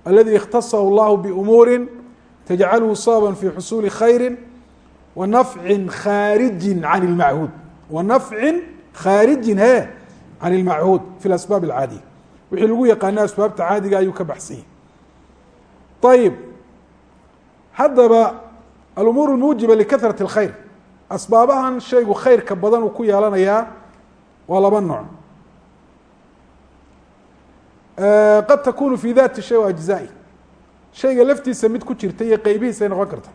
aladi ikhtasahu llahu biumuuri tajcalhu sababan fi xusuuli khayri wa nafcin khaarijin can اlmachuud wa nafcin khaarijin he can اlmachuud fi lasbaab alcaadiya wixii lagu yaqaana asbaabta caadiga ayuu ka baxsan yahay ayib haddaba alumuur اlmuujiba likahrati اlkhayr asbaabahan shaygu khayrka badan uu ku yeelanayaa waa laba nooc qad takunu fi dati shay wa ajzaai shayga laftiisa mid ku jirta iyo qeybihiisay noqon karta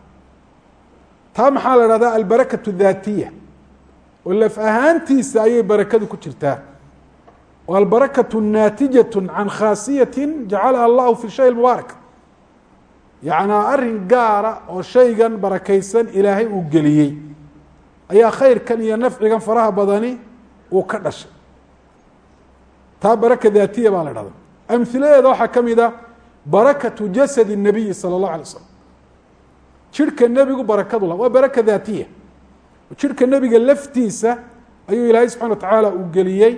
taa maxaa la dhahdaa albarakatu daatiya oo laf ahaantiisa ayay barakadu ku jirtaa o albarakatu naatijat can khaasiyati jacalaha allahu fi shay mubaarak yacnaa arrin gaara oo shaygan barakaysan ilaahay uu geliyey ayaa khayrkan iyo nafcigan faraha badani uu ka dhashay taa baraka daatiya baa la dhahda amhiladeeda waxaa ka mid a barakatu jasad الnabiyi salى الlahu alay slam jirhka nebigu barakadu la waa baraka daatiya jirhka nebiga laftiisa ayuu ilaahay subxana wa tacaala uu geliyey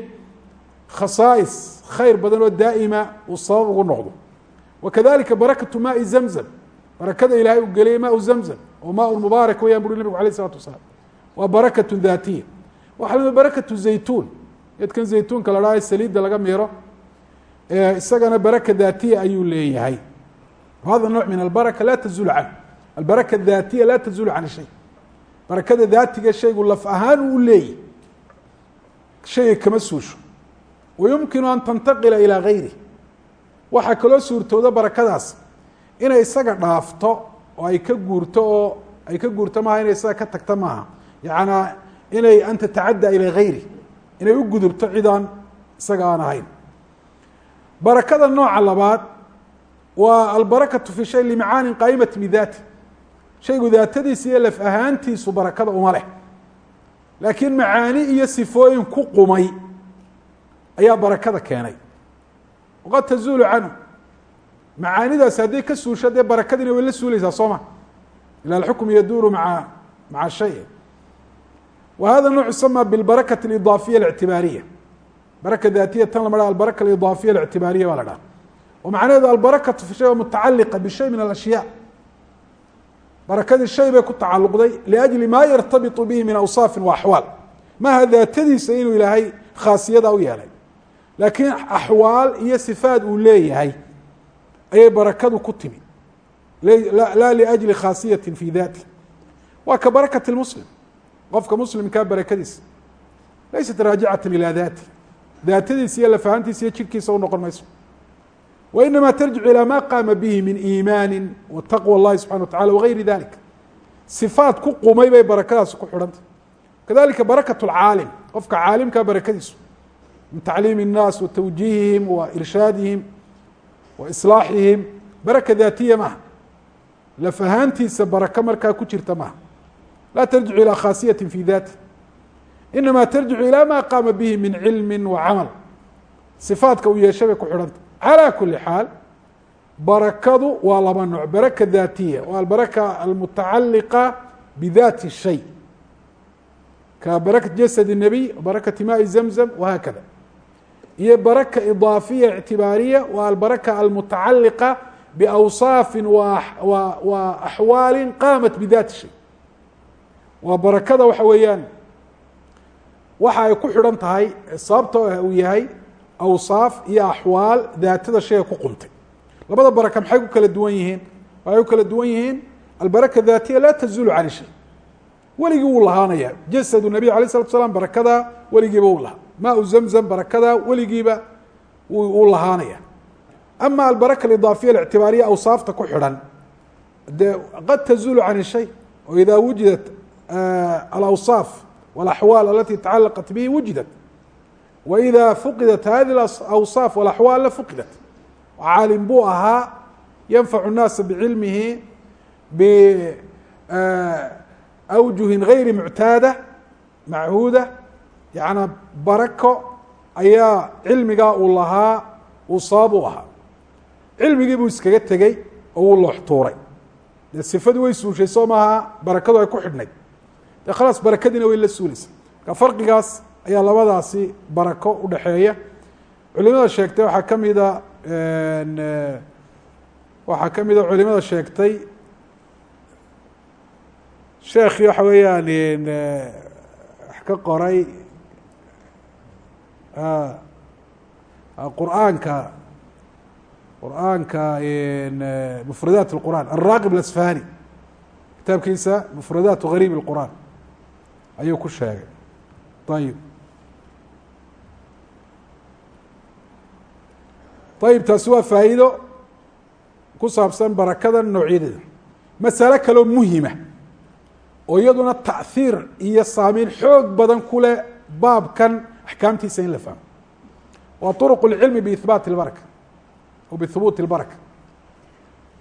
khasaais khayr badan oo daa'ima uu sabab ugu noqdo. Wakadalika barakatu maai zamzam barakada ilahay uu geliyey maa zamzam oo maa mubaarak weyaan buri nebigu alayh الsalatu wasalaam. Waa barakatu daatiya. Waxaa la mid barakatu zaytuun geedkan zaytuunka la dhaha saliidda laga miiro isagana baraka daatiya ayuu leeyahay. Hada nooc min albaraka laa tazul can. Albaraka daatiya laa tazul can shay. Barakada daatiga shaygu laf ahaan uu leeyahy shayga kama suusho wayumkinu an tantaqila ilaa gayri waxaa kaloo suurtooda barakadaas inay isaga dhaafto oo ay ka guurto oo ay ka guurto maaha inay isaga ka tagto maaha yacanaa inay an tatacadda ilaa gayri inay u gudubto cidaan isaga aan ahayn barakada nooca labaad waa albarakatu fi shay limacaanin qaa'imati bidaati shaygu daatadiisa iyo laf ahaantiisu barakada uma leh laakiin macaani iyo sifooyin ku qumay ayaa barakada keenay. Waqad tazuulu canhu. Macaanidaasi hadday ka suusho dee barakadiina way la suuleysaa soo ma? Ila alxukm yaduuru maa maca shay. Wa hada nooc yusama bilbarakati alidaafiya alictibaariya. Baraka daatiya tan lama ha albaraka alidaafiya alictibaariya baa la dhaha oo macnaheedu albarakatu fi shay mutacaliqa bishay min alashyaa. Barakadii shay bay ku tacaluqday liajli maa yartabitu bihi min awsaafin wa axwaal. Maaha daatadiisa inuu ilaahay khaasiyada u yeelay laakiin axwaal iyo sifaad uu leeyahay ayay barakadu ku timi. Laa liajli khaasiyati fi dati waa ka barakati muslim qofka muslimkaa barakadiisa laysat raajicata ilaa dati daatadiisa iyo lafahantiisa iyo jirkiisa u noqon mayso. Wa inama tarjicu ilaa ma qaama bihi min iimaani wa taqwa اllahi subxana wa tacala wagayri dalik. Sifaat ku qumay bay barakadaasi ku xidhantay. Kadalika barakat اlcaalim qofka caalimkaa barakadiisu min tacliimi الnaas wa tawjiihihim wa irshaadihim wa islaaxihim baraka daatiya maaha laf ahaantiisa barako markaa ku jirta maaha laa tarjicu ilى khaasiyati fi dati inama tarjicu ilى ma qaama bihi min cilmi wa camal صifaatka uu yeeshay bay ku xidhanta calى kuli xaal barakadu waa laba nooc baraka daatiya waa albaraka almutacaliqa bidati الshay ka barakat jasad الnabiy barakati maai zamzam wahakada iyo baraka idaafiya ictibaariya waa albaraka almutacaliqa biawصaafi wa axwaali qaamat bidati shay. Waa barakada waxa weeyaan waxa ay ku xidhan tahay sababta uu yahay awsaaf iyo axwaal daatada shayga ku qumtay labada baraka maxay ku kala duwan yihiin? Waxay ku kala duwan yihiin albaraka daatiya laa tazulu can shay. Weligii wuu lahaanaya jasad nabiy alay slatu slam barakada weligiiba uu lahaa maa zamzam barakada weligiiba uu lahaanaya. Ama albaraka alidaafiya alictibaariya awsaafta ku xidhan. Dee qad tazulu can shay oo idaa wujidat alawsaaf walaxwaal alati tacalaqat bihi wujidat. Waida fuqidat hadi awsaaf walaxwaal la fuqidat. Caalim buu ahaa yanfacu الnaasa bicilmihi biawjuhin gayri muctaada machuuda yaعnaa barako ayaa cilmigaa uu lahaa uu sabab u ahaa. Cilmigii buu iskaga tegey oo wuu looxtuuray dee sifadii way suushay soo maaha barakadu ay ku xidhnayd. Dee khalaas barakadiina way la suulaysa. Marka farqigaas ayaa labadaasi barako udhexeeya culimada sheegtay waxaa kamida waxaa kamida culimada sheegtay sheekii waxa weeyaan wax ka qoray qur'aanka qur'aanka mufradaat اlqur'an alraqib اlasfahani kitaabkiisa mufradaat gariib اlqur'an ayuu ku sheegay ayib ayib taasi waa faa'iido ku saabsan barakada noocyadeeda masalo kaloo muhima oo iyaduna taأhiir iyo saameyn xoog badan ku leh baabkan axkaamtiisa in la fahmo waa طرق الcilmi bإhbaat الbaraka o bhubuuti الbaraka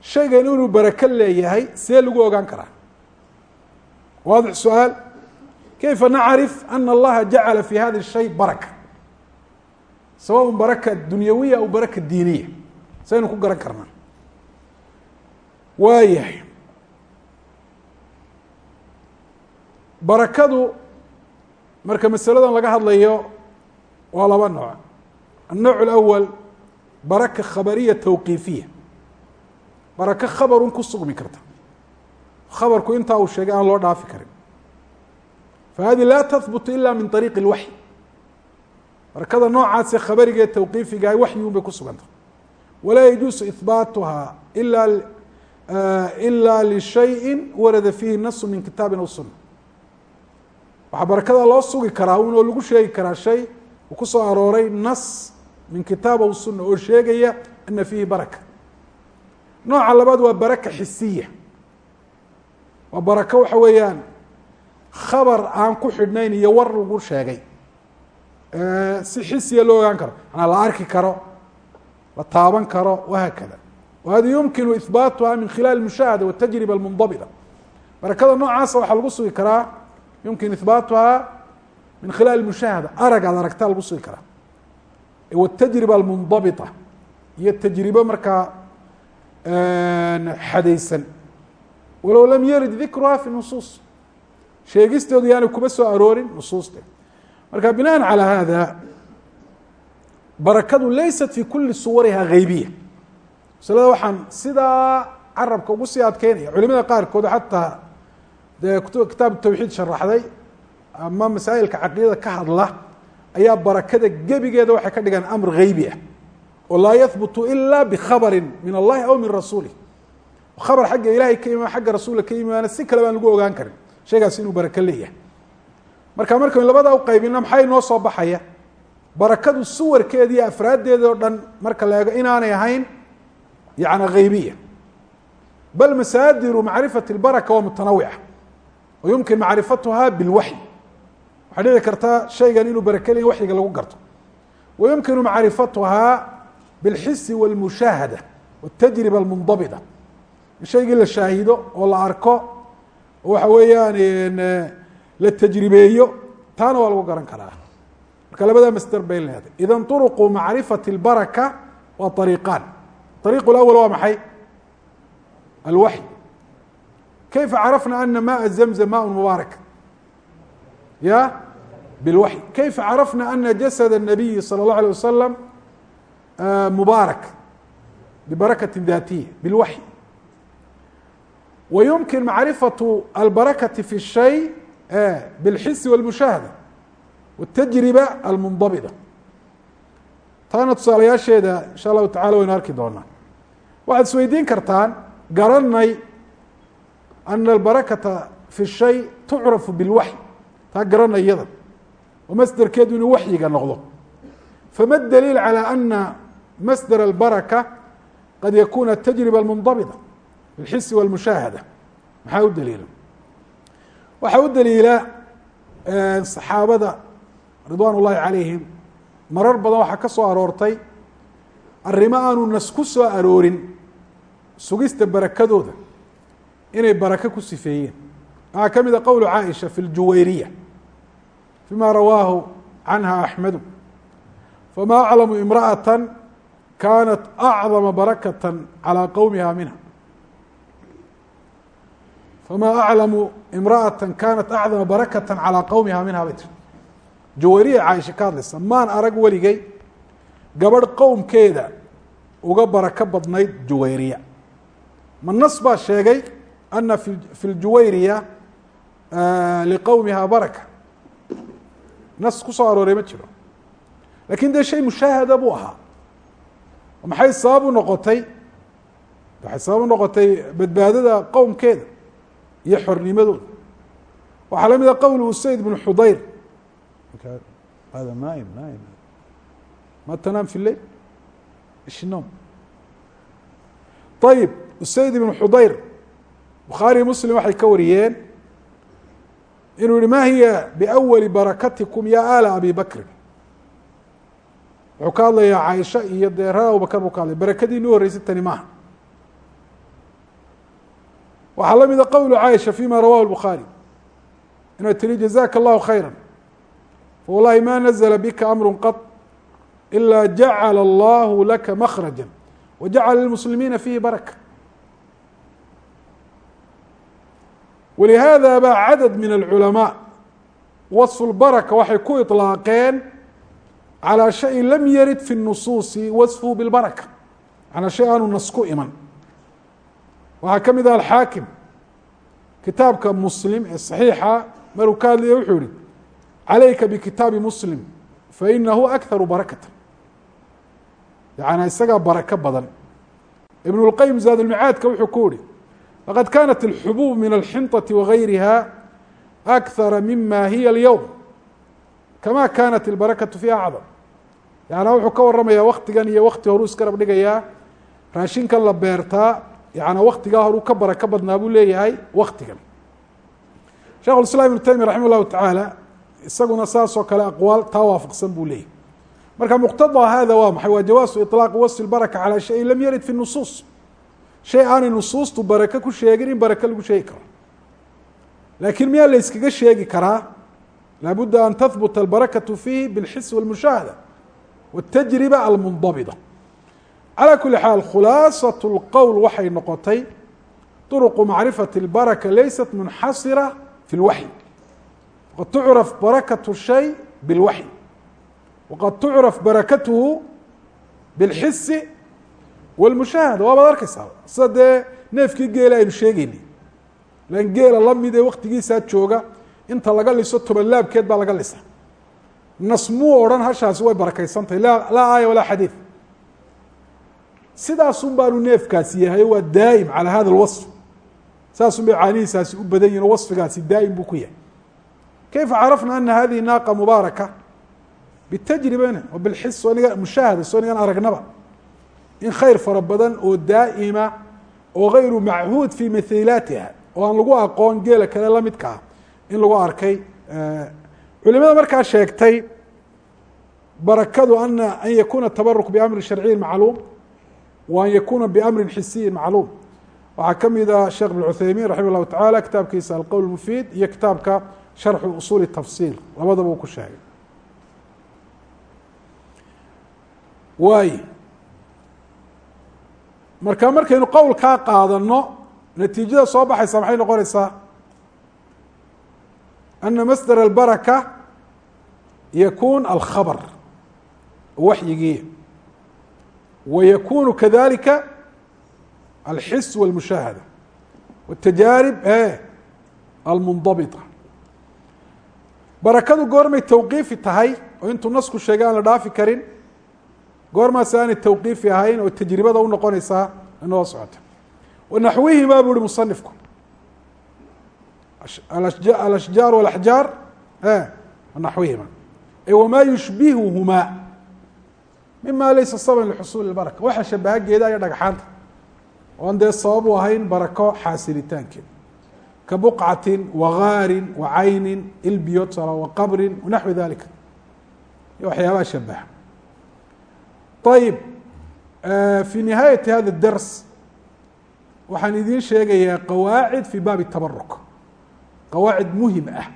shaygan inuu barako leeyahay see lagu ogaan karaa waadix su-aal kayfa nacrif ana اllaha jacala fi hada الshay baraka sawaء baraka dunyawiya aw baraka diiniya saynu ku garan karnaa waayahay barakadu marka masaladan laga hadlayo waa laba nooc النوع الأول baraka khabariya twqiifiya barako khabarun ku sugmi karta khabarku intaa uu sheegay aan loo dhaafi karin fahadi laa tahbut ila min طariiqi الwaxyi barakada noocaasee khabarigae tawqiifigaah waxyun bay ku sugantah walaa yajuusu ihbaatuha ila ila lishayi warada fiihi nasu min kitaabi aw suna waxaa barakada loo sugi karaa un oo lagu sheegi karaa shay uu ku soo arooray nas min kitaab aw suna oo sheegaya ana fiihi baraka. Nooca labaad waa baraka xisiya. Waa barako waxa weeyaan khabar aan ku xidhnayn iyo war lagu sheegay. Si xisiya loo ogaan karo. Manaa la arki karo la taaban karo wahaakada wahadi yumkinu ihbaatuha min khilaali mushaahada watajriba almundabita barakada noocaasa waxaa lagu sugi karaa yumkin ihbaatuha min khilaali mushaahada arag aad aragtaa lagu sugi karaa wtajriba almundabita iyo tajribo markaa xadaysan walow lam yarid dikruha fi nusuus sheegisteedu yaanay kuma soo aroorin nusuuste marka binaan calى hada barakadu laysat fi kuli suwariha geybiya maslada waxaan sidaa carabka ugu sii adkeynaya culimada qaarkood xataa dee kitaab tawxiid sharaxday ama masaa'ilka caqiidada ka hadla ayaa barakada gebigeeda waxay ka dhigaan amr geybi ah oo laa yahbutu ila bikhabari min allahi aw min rasuulih khabar xagga ilahay ka imaan xagga rasuulka ka imaana si kale baan lagu ogaan karin. Shaygaas inuu barako leeyahay. Marka markaynu labadaa uqaybina maxaa inoo soo baxaya? Barakadu suwarkeeda afraaddeeda oo dhan marka la eego inaanay ahayn yani geybiya bal masaadiru macrifati اlbaraka waa mutanawica yumkin macrifatuha bilwaxy waxaa dhici karta shaygan inuu barake leya waxyiga lagu garto wa yumkinu macrifatuha bilxisi wاlmushaahada wاtajriba almundabita in shaygii la shaahido oo la arko oo waxa weeyaan la tajribeeyo taana waa lagu garan karaa marka labadaa masder bay leedahay idan طuruqu macrifati اlbaraka waa طariiqaan طariiq اlأwl waa maxay alwaxy kayfa carafna ana maءa zamzam maء mubaarak ya bilwaxy kayfa carafna ana jasad الnabiyi salى الlaه alيه wasalam mubaarak bibarakati datiya bilwaxy wa yumkin macrifaة albarakati fi الshay bilxisi wاlmushaahada wاtajriba almundabita taana tusaalayaasheeda insha allahu tacala waynu arki doonaa waxaad isweydiin kartaan garanay ana albarakata fi shay tucrafu bilwaxy taa garanay iyada oo masderkeedu inuu waxyiga noqdo fama daliil calى ana masdar albaraka qad yakuna atajriba almundabita bilxisi wاlmushaahada maxaa u daliila waxaa u daliila saxaabada ridwaan ullahi calayhim marar badan waxaa ka soo aroortay arrimo aanu nas ku soo aroorin sugista barakadooda inay barako ku sifeeyeen. Waxaa ka mid a qowlu caaisha fi ljuwayriya fima rawaahu canha axmedu. Fama aclamu imra'ata kanat acdama barakata calى qowmiha minha. Fama aclamu imra'ata kanat acdama barakata calى qowmiha minha bay tiri juwayriya caaisha ka hadlaysa maan arag weligay gabadh qowmkeeda uga barako badnayd juwayriya. Ma nas baa sheegay ana fi fi ljuwayriya liqowmiha baraka nas ku soo arooray ma jiro laakiin dee shay mushaahada buu ahaa maxay sabab u noqotay waxay sabab u noqotay badbaadada qowmkeeda iyo xornimadooda waxaa la mida qowl usayd bn xudayr hada naim naim ma tanaam fi leil ish nom ayib usayd ibn xudayr bukhaariy muslim waxay ka wariyeen inuu yihi ma hiya biawali barakatikum ya ala abi bakrin wuxuu ka hadlayaa caaisha iyo dee reer abubakar buu ka hadlaya barakadii inuu horeysay tani maaha waxaa la mida qowlu caaisha fima rawahu الbukhaarي inay tiri jazaka اllahu khayra fawallahi ma nazla bika amru qط ila jacala allahu laka makraja wajacala lilmuslimiina fihi baraka walihada ba cadad min alculamaء wasfu lbaraka waxay ku iطlaaqeen calى shay lam yarid fi الnusuusi wasfuhu biاlbaraka calى shay aanu nas ku iman waxaa ka mid ah alxaakim kitaabka muslim ee صaxiixa maruu ka hadlaya wuxuu yihi calayka bkitaabi muslim fainahu akharu barakata yaعni isagaa barako badan ibn اlqayim zaad اlmicaadka wuxuu ku yihi laqad kanat اlxubuub min alxinطaةi wagayriha أkhara mima hiya اlyowm kama kanat اlbarakatu fiha acdam yaعni wuxuu ka waramaya waktigan iyo wakti horuu iskarab dhigayaa raashinkan la beertaa yani waktigaa horuu ka barako badnaa buu leeyahay waktigan shekh اislam ibnu taymiya raximah اllahu tacaala isaguna saas oo kale aqwaal taa waafaqsan buu leeyahy marka muqtadaa hada waa maxay waa jawaasu iطlaaqi wasfi baraka calى shayin lam yarid fi nusuus shay aanay nusuustu barake ku sheegin in barake lagu sheegi karo laakiin miyaa la yskaga sheegi karaa laabudda an tahbuta albarakatu fiihi bilxis walmushaahada watajriba almundabida calaa kuli xaal khulaasatu lqowl waxay noqotay duruqu macrifati اlbaraka laysat munxasira fi اlwaxyi waqad tucraf barakatu shay bilwaxyi waqad tucraf barakatuhu bilxisi wlmushahada waabaad arkaysaa sida dee neefkii geela aynu sheegeynay lan geela la mid ee waktigiisaa jooga inta laga liso tobanlaabkeed baa laga lisa nas muu odhan hashaasi way barakaysantahay laa laa aaya walaa xadiid sidaasun baanu neefkaasi yahay waa daa'im calaa hada alwasf saasun bay caanihiisaasi u badan yihiin wasfigaasi daa'im buu ku yahay kayfa carafna ana hadihi naaqa mubaaraka bitajriban wa bilxis oo mushaahada soo inagan aragnaba in khayr fara badan oo daa'ima oo gayru machuud fi mahilaatiha oo aan lagu aqoon geela kale lamidka ah in lagu arkay culimada markaa sheegtay barakadu ana an yakuna tabaruk biamri sharciyin macluum wa an yakuna biamri xisiyin macluum waxaa ka mida sheekh بن cuthaymin raximah الlahu taعala kitaabkiisa alqowl mufid iyo kitaabka sharxu usuuli tafsir labadaba uu ku sheegay waay marka markaynu qowlkaa qaadano natiijada soo baxaysa maxay noqonaysaa? Ana masdar albaraka yakun alkhabr waxyigii. Wa yakunu kadalika alxis walmushaahada watajaarib e eh, almundabita. Barakadu goormay tawqiifi tahay oo intuu nasku sheegay aan la dhaafi karin goormaas aanay tawqiifi ahayn oo tajribada unoqonaysaa inoo socota wanaxwihima bu uhi musanifku alashjaar wاlaxjaar e naxwihima wma yushbihuhumaa mima laysa saban lixusuuli اbaraka waxa shabaha geedaha iyo dhagxaanta. Oan dee sabab u ahayn barako xaasilitaankeeda ka buqcatin wagaarin wacaynin ilbiyo tusaala waqabrin wanaxwi dalika iyo waxyaabaha shabaha ayib fi nihaayati hada dars waxaan idiin sheegayaa qawaacid fi baabi tabaruk qawaacid muhim ah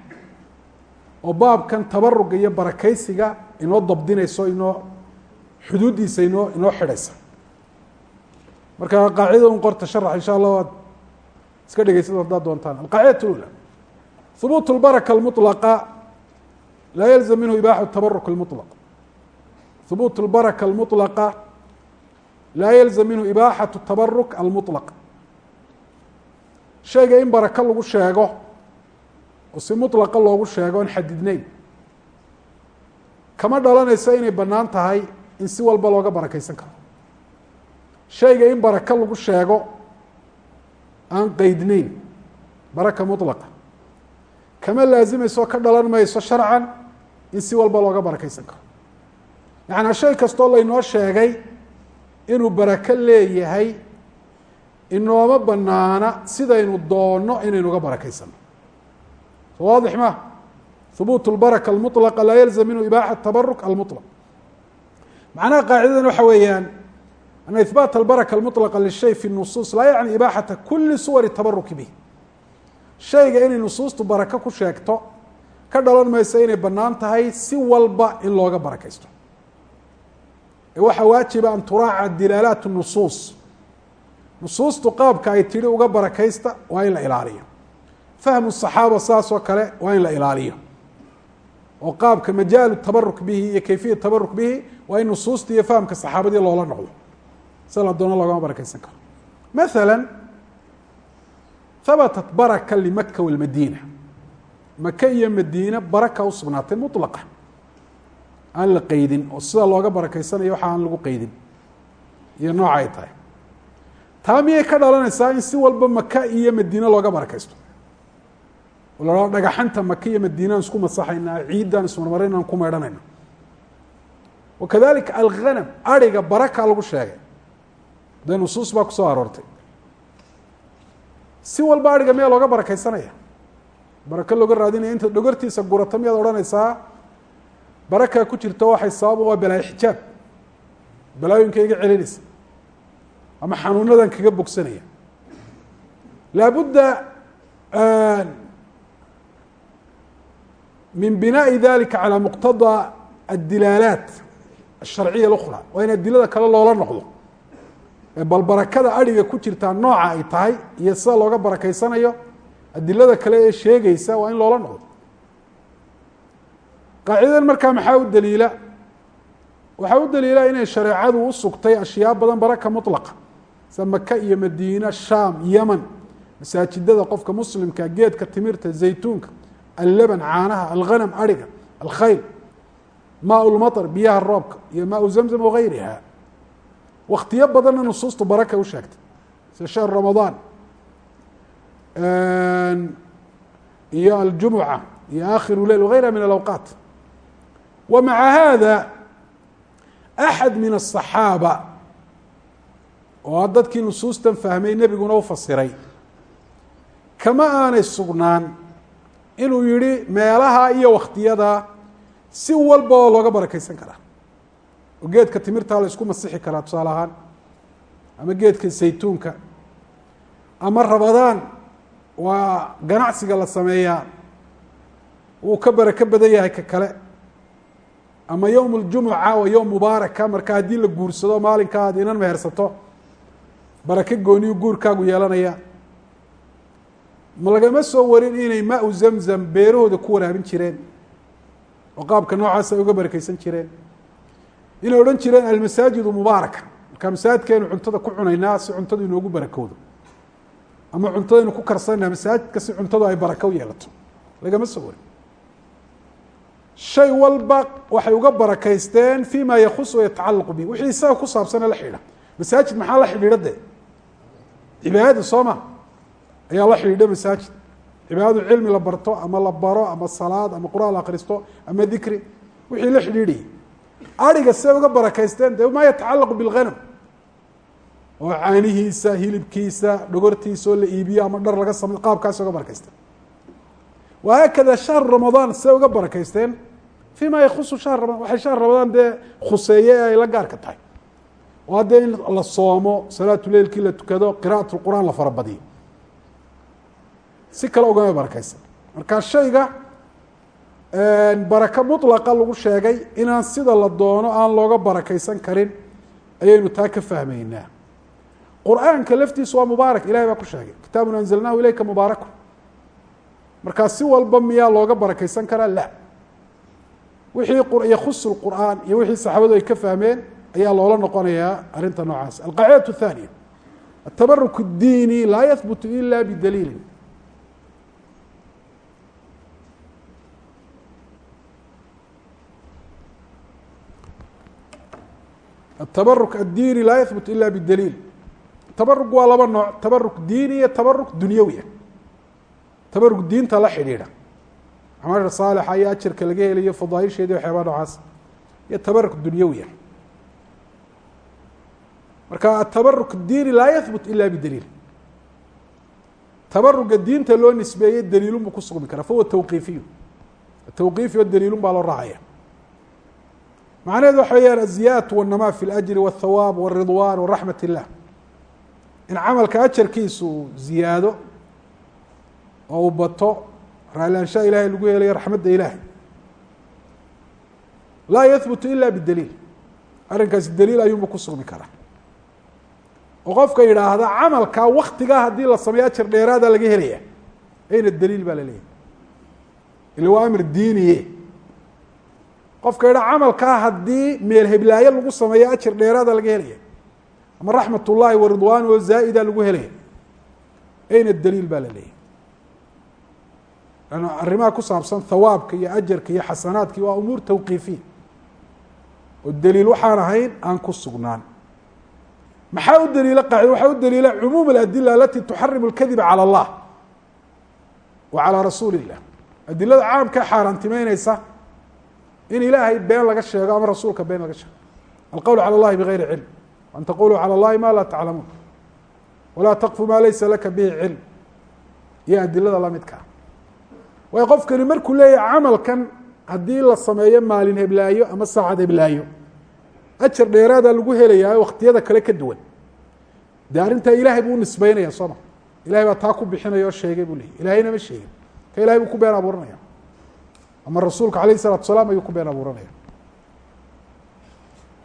oo baabkan tabaruga iyo barakeysiga inoo dabdinayso inoo xuduuddiisa inoo inoo xidhaysa marka qaacida un qorta sharax insha allah waad iska dhegeysad haddaad doontaan alqaacidatu ula hubuut اlbaraka almuطlaqa laa yalzam minhu ibaaxu tabaruk اlmuطlaq hubuut اlbaraka اlmuطlaqa laa yalzam minhu ibaaxatu tabaruk almuطlaq shayga in baraka lagu sheego oo si muطlaqa loogu sheego on xadidneyn kama dhalanayso inay bannaan tahay in si walba looga barakeysan karo shayga in baraka lagu sheego aan qeydneyn baraka muطlaqa kama laazimayso ka dhalan mayso sharcan in si walba looga barakeysan karo yaعnaa shay kastoo laynoo sheegay inuu barako leeyahay inooma banaana sidaynu doonno inaynu uga barakeysano so waadix ma hubuut اlbaraka almuطlaqa laa yalzam minhu ibaaxa tabaruk almuطlaq macnaha qaacidadan waxa weeyaan ana ihbaat albaraka almuطlaqa lishay fi nusuus laa yacni ibaaxata kuli suwari tabaruki bih shayga inay nusuustu barako ku sheegto ka dhalan mayso inay bannaan tahay si walba in looga barakeysto ee waxaa waajiba an turaaca dilaalaat nusuus. Nusuustu qaabka ay tidhi uga barakeysta waa in la ilaaliyo. Fahmu صaxaaba saas oo kale waa in la ilaaliyo. Oo qaabka majaalu tabaruk bihi iyo kayfiya tabaruk bihi waa in nusuusta iyo fahamka saxaabadii loola noqdo. Si la doono loogama barakeysan karo. Maala habatat baraka limaka walmadiina maka iyo madiina baraka usugnaatay muطlaqa aan la qeydin oo sida looga barakeysanayo waxa aan lagu qeydin iyo nooca ay tahay. Taa miyay ka dhalanaysaa in si walba maka iyo madiine looga barakeysto oo la hao dhagaxanta maka iyo madiinaan isku masaxaynaa ciiddaan ismarmarinaan ku meedhanayna wakadalika alghanam ariga baraka lagu sheegay. Dee nusuus baa ku soo aroortay. Si walba ariga miyaa looga barakeysanaya barako looga raadinaya intaad dhogortiisa gurato odhanaysaa barakaa ku jirto waxay sabab waa balaayo xijaab balaayinka iga celinaysa ama xanuunadan kaga bogsanaya laabudda min binaaءi dalika calى muqtaضى adilaalaat الsharciya اأkrى waa in adilada kale loola noqdo bal barakada ariga ku jirtaa nooca ay tahay iyo sida looga barakeysanayo adilada kale ee sheegeysa waa in loola noqdo qaacidadan markaa maxaa u daliila? Waxaa u daliila inay shareecadu u sugtay ashyaa badan baraka mulaqa sida maka iyo madiina shaam yeman masaajidada qofka muslimka geedka timirta zaytuunka allaban caanaha alghanam ariga alkhayl maa lmaطr biyaha roobka iyo maa zamzam wagayriha waktiyo badanna nusuustu baraka u sheegtay. Sida shahr ramadaan iyo aljumuca iyo akhiru leil wagayriha min alawqaat. wa maca hada axad min الصaxaaba oo dadkii nusuustan fahmay nebiguna u fasiray kama aanay sugnaan inuu yihi meelaha iyo waktiyada si walba oo looga barakeysan karaa oo geedka timirtaa la isku masixi karaa tusaale ahaan ama geedka saytuunka ama rabadaan waa ganacsiga la sameeyaa wuu ka barako badan yahay ka kale ama yowm اljumuca waa yowm mubaaraka marka haddii la guursado maalinka aad inan mehersato barako gooniyu guurkaagu yeelanaya. Ma lagama soo warin inay ma-u zamzam beerahooda ku waraabin jireen oo qaabka noocaas ay uga barakeysan jireen. Inay odhan jireen almasaajidu mubaaraka. Markaa masaajidkaynu cuntada ku cunaynaa si cuntadu inoogu barakowdo. Ama cuntadaynu ku karsanayna masaajidka si cuntadu ay barako u yeelato. Lagama soo warin shay walba waxay uga barakeysteen fi ma yakusu yatacalaqu bi wixii isaga ku saabsane la xidhiidha masaajid maxaa la xidhiidha de cibaadada soo ma? Ayaa la xidhiidha masaajid. Cibaadadu cilmi la barto ama la baro ama salaad ama quraan la akristo ama dikri. Wixii la xidhiidhayay ariga siday uga barakeysteen de ma yatacalaqu bilghanam oo caanihiisa hilibkiisa dhogortiisa la iibiyo ama dhar laga samey qaabkaas uga barakeysteen wahaakada shahru ramadaan siday uga barakeysteen fi ma yakusu shahr ramadaan waxay shahr ramadaan dee khuseeye ee ay la gaarka tahay oo haddee in la soomo salaatu leilkii la tukado qira'at lqur'aan la farabadiyo si kale ugama barakeysan marka shayga barako muطlaqa lagu sheegay inaan sida la doono aan looga barakeysan karin ayaynu taa ka fahmeynaa qur'aanka laftiisu waa mubaarak ilahay baa ku sheegay kitaabun anzalnahu ilayka mubaaraku markaa si walba miyaa looga barakeysan karaa la wixii yakhusu lqur'aan iyo wixii saxaabadu ay ka fahmeen ayaa loola noqonayaa arrinta noocaas. Alqaacidatu athaaniya atabaruk اdiini laa yahbutu ila bidaliilin. Atabaruk addiini laa yahbut ila bidaliil. Tabaruk waa laba nooc tabaruk diini iyo tabaruk dunyawi tabaruk diinta la xidhiidha acmaasha saalixa iyo ajarka laga helayo fadaaisheedi waxyaabaa noocaas iyo tabaruk dunyawi ah marka atabaruk diini laa yahbut ila bidaliil tabaruga diinta loo nisbeeyey daliilun buu ku sugmi karaa fahuwa tawqiifiyu tawqiifi o daliilun baa loo raacaya macnaheedu waxa weyaan aziyaadatu wاnama fi اlأjri wالthawaab wالridwan waraxmat الlah in camalka ajarkiisu uu ziyaado oo uu bato raallaanshaha ilahay lagu helayo raxmadda ilaahay. Laa yahbutu ila bidaliil. Arrinkaasi daliil ayuunbu ku sugmi karaa oo qofka yidhaahda camalkaa waktigaa haddii la sameeyo ajar dheeraada laga helaya ayna daliil baa la leeyahy ila waa amr diiniye. Qofka yidha camalkaa haddii meel heblaayo lagu sameeyo ajar dheeraada laga helaya ama raxmat ullaahi oo zaa'ida lagu helaya ayna daliil baa la leeyahy arrimaha ku saabsan hawaabka iyo ajarka iyo xasanaadki waa umuur tawqiifiya oo daliil waxaan ahayn aan ku sugnaan maxaa u daliila qaacida waxaa u daliila cumuum aladila alati tuxarimu اlkadiba calى اllah wa calى rasuuli اllah adilada caamka xaaraantimeyneysa in ilaahay been laga sheego ama rasuulka been laga sheego alqowl calى اllahi bigayri cilm an taquluu calى اllahi ma laa taclamuun walaa taqfu ma laysa laka bihi cilm iyo adilada lamidkaa waayo qofkani markuu leeyahay camalkan haddii la sameeyo maalin heblaayo ama saacad heblaayo ajar dheeraada lagu helayaa waktiyada kale ka duwan dee arrintaa ilaahay buu unisbeynaya sooma ilahay baa taa ku bixinaya oo sheegay buu leeyay ilahayna ma sheegin ka ilahay buu ku been abuuranaya ama rasuulka alayh الsalatu salaam ayuu ku been abuuranaya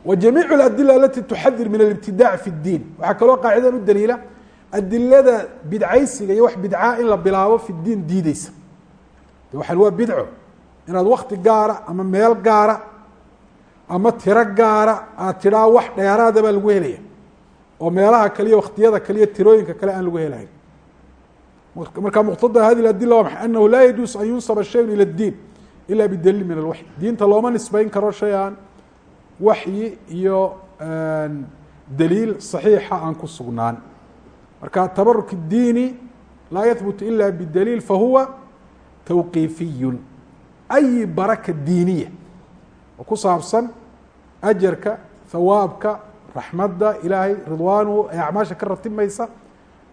wa jamiic اladila alati tuxadir min alibtidac fi اdiin waxaa kaloo qaacidan u daliila adilada bidcaysiga iyo wax bidcaa in la bilaabo fi diin diideysa de waxan waa bidco inaad wakti gaara ama meel gaara ama tiro gaara aad tidhaa wax dheeraada baa lagu helaya oo meelaha kaliya waktiyada kaliya tirooyinka kale aan lagu helahayn marka muqtada hadi adila waa maxay anahu laa yajuus an yunsaba shayun ilى اdiin ila bidaliil min alwaxyi diinta looma nisbeyn karo shay aan waxyi iyo daliil صaxiixa aan ku sugnaan marka tabaruk الdiini laa yahbut ila bidaliil fahuwa tawqiifiyu ay baraka diiniya oo ku saabsan ajarka hawaabka raxmadda ilaahay ridwaanuhu ee acmaasha ka ratibmaysa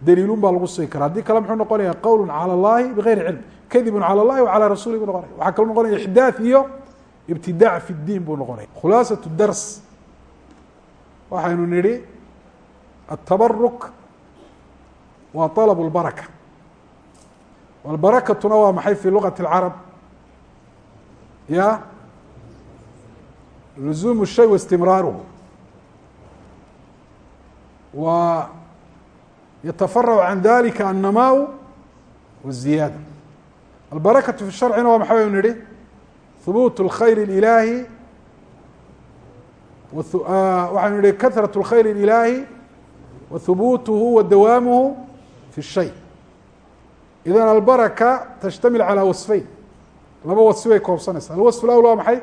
daliilun baa lagu sugi kara haddii kale muxuu noqonaya qowl calى اllahi bigayri cilm kadibu calى اllahi wacalى rasuuli buu noqonaya waxaa kaloo noqonaya ixdaaث iyo ibtidaac fi اdiin buu noqonaya khulaasaة dars waxaynu nidhi atabaruk waa طalb اlbaraka wاlbarakatuna waa maxay fi lugaةi اlcarab ya luzuum الshay waistimraaruhu wa yatafarac can dalika annamaau waالziyaada albarakatu fi sharcina waa maxaa baynu nihi hubuut اlkhayr اlilaahi waxaynu nihi kahraة اlkhayr اlilaahi wa hubuutuhu wa dawaamuhu fi الshay idan albaraka tashtamil calى wasfayn laba wasfi bay koobsanaysa alwasf اlawl waa maxay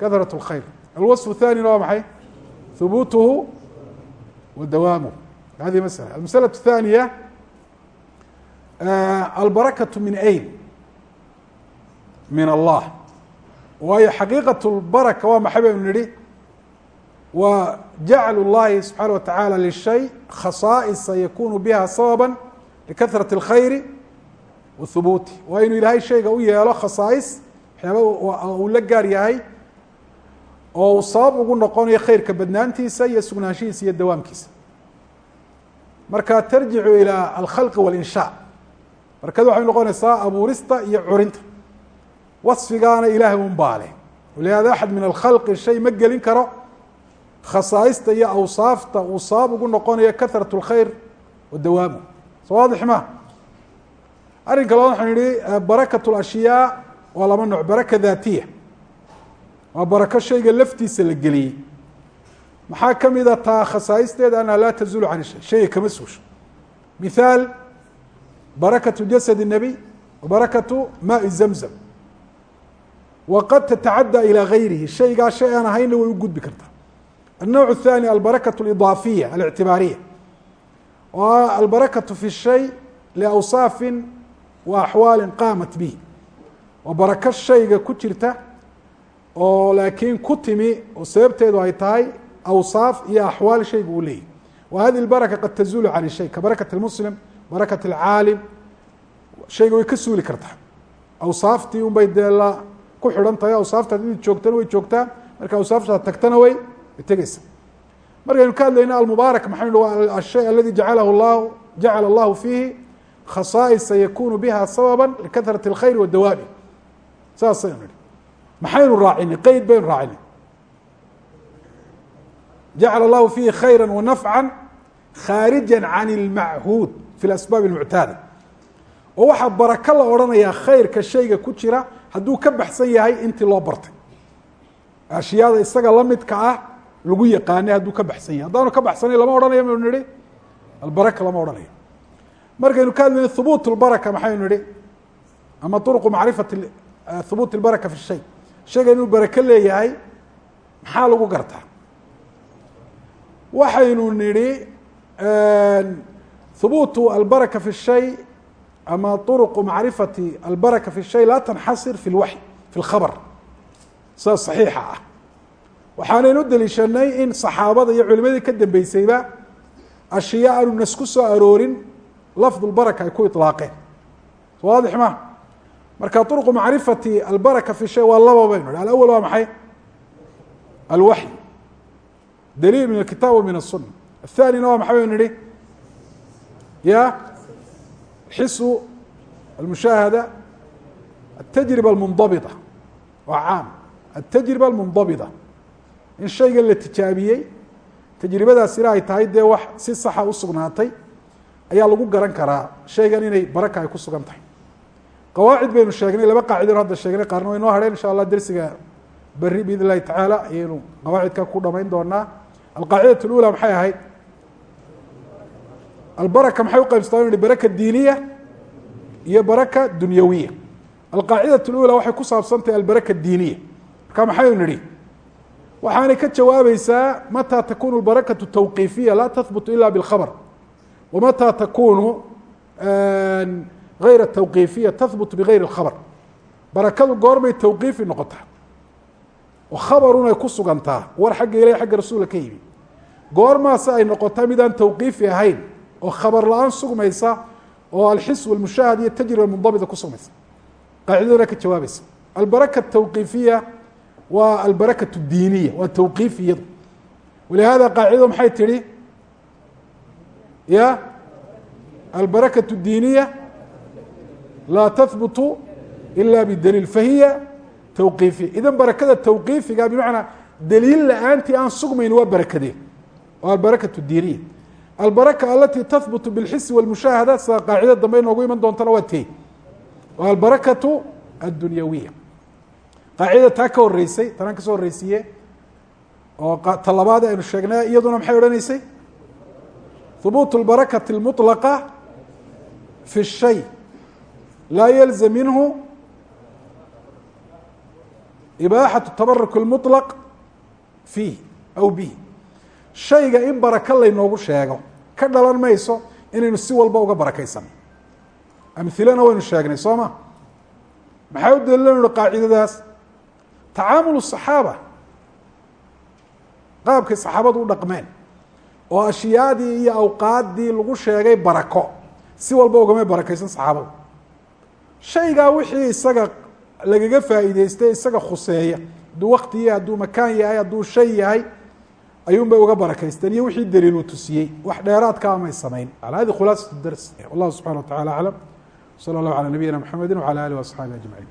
kahraة اlkhayr alwasf الthanina waa maxay hubuutuhu wa dawaamuhu hadihi masألة almasألة الثانية albarakaة min ayn min allah waayo xaqiiqaة اlbaraka waa maxay baynu nihi wa jacl اllahi subxaanaه wa taعalى lishay khasaa'isa yakunu biha sababا likahraة الkhayr whubuuti waa inuu ilaahay shayga u yeelo khasaais waxyaaba uu la gaar yahay oo uu sabab ugu noqonayo khayrka badnaantiisa iyo sugnaanshihiisa iyo dawaamkiisa. Marka tarjicu ilaa alkhalqi walinshaa barkad waxay noqonaysaa abuurista iyo curinta. Wasfigaana ilaahay un baale lihaada axad min alkhalqi shay ma gelin karo. Khasaaista iyo awsaafta uu sabab ugu noqonayo kahratu اlkhayr wa dawaamu. So waadix ma arrinka labaad waxaan yihi barakaة اlashyaa waa laba nooc baraka daatiya waa barako shayga laftiisa la geliyey maxaa ka mida taa khasaa'isteeda anha laa tazuulu can shay shayga kama suusho mithaal barakatu jasad الnabiy wa barakatu maai zamzam waqad tatacadى ilى gayrihi shaygaa shay aan ahaynna way u gudbi kartaa الnوع الثاني البركة الإضاaفية الاعتibاaرية و البركة في الشhayء لأwصاaف وأحواaل qاaمت bه waa barako shayga ku jirta oo laakiin ku timi oo sababteedu ay tahay أwصاaف iyo أحواaل shayga uu leeyahy وهذه البركة qad تزuل عن الشhayء كبركة المسلم بركة العاalم shayga way ka suuli kartaa أwصاaftii un bay dee la ku xidhan tahay أwصاaftaad inad joogtana way joogtaa marka أwصاaftaad tagtana way tegeysa markaynu ka hadlayno almubaarak maxaynu waa ashay aladi jacalahu llahu jacala allahu fiihi khasaa'isa yakunu biha sababa likahrati اlkhayr wadawaabi saasaynu nihi maxaynu raacinay qeyd baynu raacinay jacala allahu fiihi khayra wanafca khaarija can اlmachuud fi lasbaab اlmuctaada oo waxaa barako la odhanayaa khayrka shayga ku jira hadduu ka baxsan yahay intii loo bartay ashyaada isaga lamidka ah lagu yaqaanay hadduu ka baxsan yahay haddaanu ka baxsanay lama odhanayo maynu nihi albaraka lama odhanayo markaynu ka hadlayno hubuut اlbaraka maxaynu nihi ama طurqu macrifati hubuut اlbaraka fi shay shayga inuu barako leeyahay maxaa lagu gartaa waxaynu nidhi hubuutu albaraka fi الshay ama طurqu macrifati albaraka fi الshay laa tanxasir fi اlwaxy fi اlkhabr sida صaxiixa ah waxaanaynu deliishanay in saxaabada iyo culimadii ka dambeysayba ashyaa aanu nas ku soo aroorin lafdu lbaraka ay ku ilaaqeen waadix ma marka طurqu macrifati albaraka fi shay waa laba baynu hi alawal waa maxay alwaxy daliil min alkitaab wa min الsuna athanina waa maxay baynu nihi ya xisu almushaahada atajriba almundabita waa caam atajriba almundabita in shayga la tijaabiyey tajribadaasina ay tahay dee wax si saxa usugnaatay ayaa lagu garan karaa shaygan inay baraka ay ku sugan tahay. Qawaacid baynu sheegnay laba qaacidon hadda sheegnay qaarna way noo hadheen insha allah dersiga beri biidn illahi tacaala ayaynu qawaacidka ku dhamayn doonaa alqaacidat lula maxay ahayd? Albaraka maxay uqaybsata inu baraka diiniya iyo baraka dunyawiya. Alqaacidat lula waxay ku saabsan tahay albaraka diiniya. Marka maxaynu nidhi? Waxaanay ka jawaabaysaa mataa takunu albarakatu tawqiifiya laa tahbutu ila bilkhabr wamataa takunu gayra tawqiifiya tahbut bigayri اlkhabr barakadu goorbay tawqiifi noqotaa oo khabarun ay ku sugantaa war xagga ilahi xagga rasuula ka yimi goormaase ay noqotaa midaan tawqiifi ahayn oo khabar la-aan sugmaysa oo alxis walmushaahad iyo tajriba mundabita ku sugmaysa qaacidadana ka jawaabaysa albaraka tawqiifiya waa albarakaة الdiiniya waa tawqiif iyadu walihada qaacidadu maxay tihi ya albarakaة الdiiniya laa tahbutu ila bdaliil fahiya tawqiifiya idan barakada tawqiifiga bimacnaa daliil la-aantii aan sugmayn waa barakadee waa albarakaة الdiiniya albaraka alati tahbutu bاlxisi wاlmushaahada sida qaacida dambe inoogu iman doontana waa tey waa albarakaة الdunyawiya qaacidada taa ka horeysay tanaan kasoo horeysiiye oo ta labaad aynu sheegnay iyaduna maxay odhaneysay hubuut اlbarakati اlmuطlaqa fi الshay laa yalzam minhu ibaaxatu tabaruk اlmuطlaq fiih aw bih shayga in baraka laynoogu sheego ka dhalan mayso inaynu si walba uga barakaysano amhilana waynu sheegnay soo ma maxay u daliilan qaacidadaas tacaamul الصaxaaba qaabkay saxaabadu u dhaqmeen oo ashyaadii iyo awqaaddii lagu sheegay barako si walba ugamay barakaysan saxaabadu shaygaa wixii isaga lagaga faa'iideystay isaga khuseeya hadduu wakti yahay hadduu makaan yahay hadduu shay yahay ayuun bay uga barakaysteen iyo wixii daliil uu tusiyey wax dheeraadka amay samayn ala hadi khulaasat dars wallahu subxana wa tacala aclam salى اllahu alى nabiyina mxamedi wعalى alih وaصxaabi aجmaعin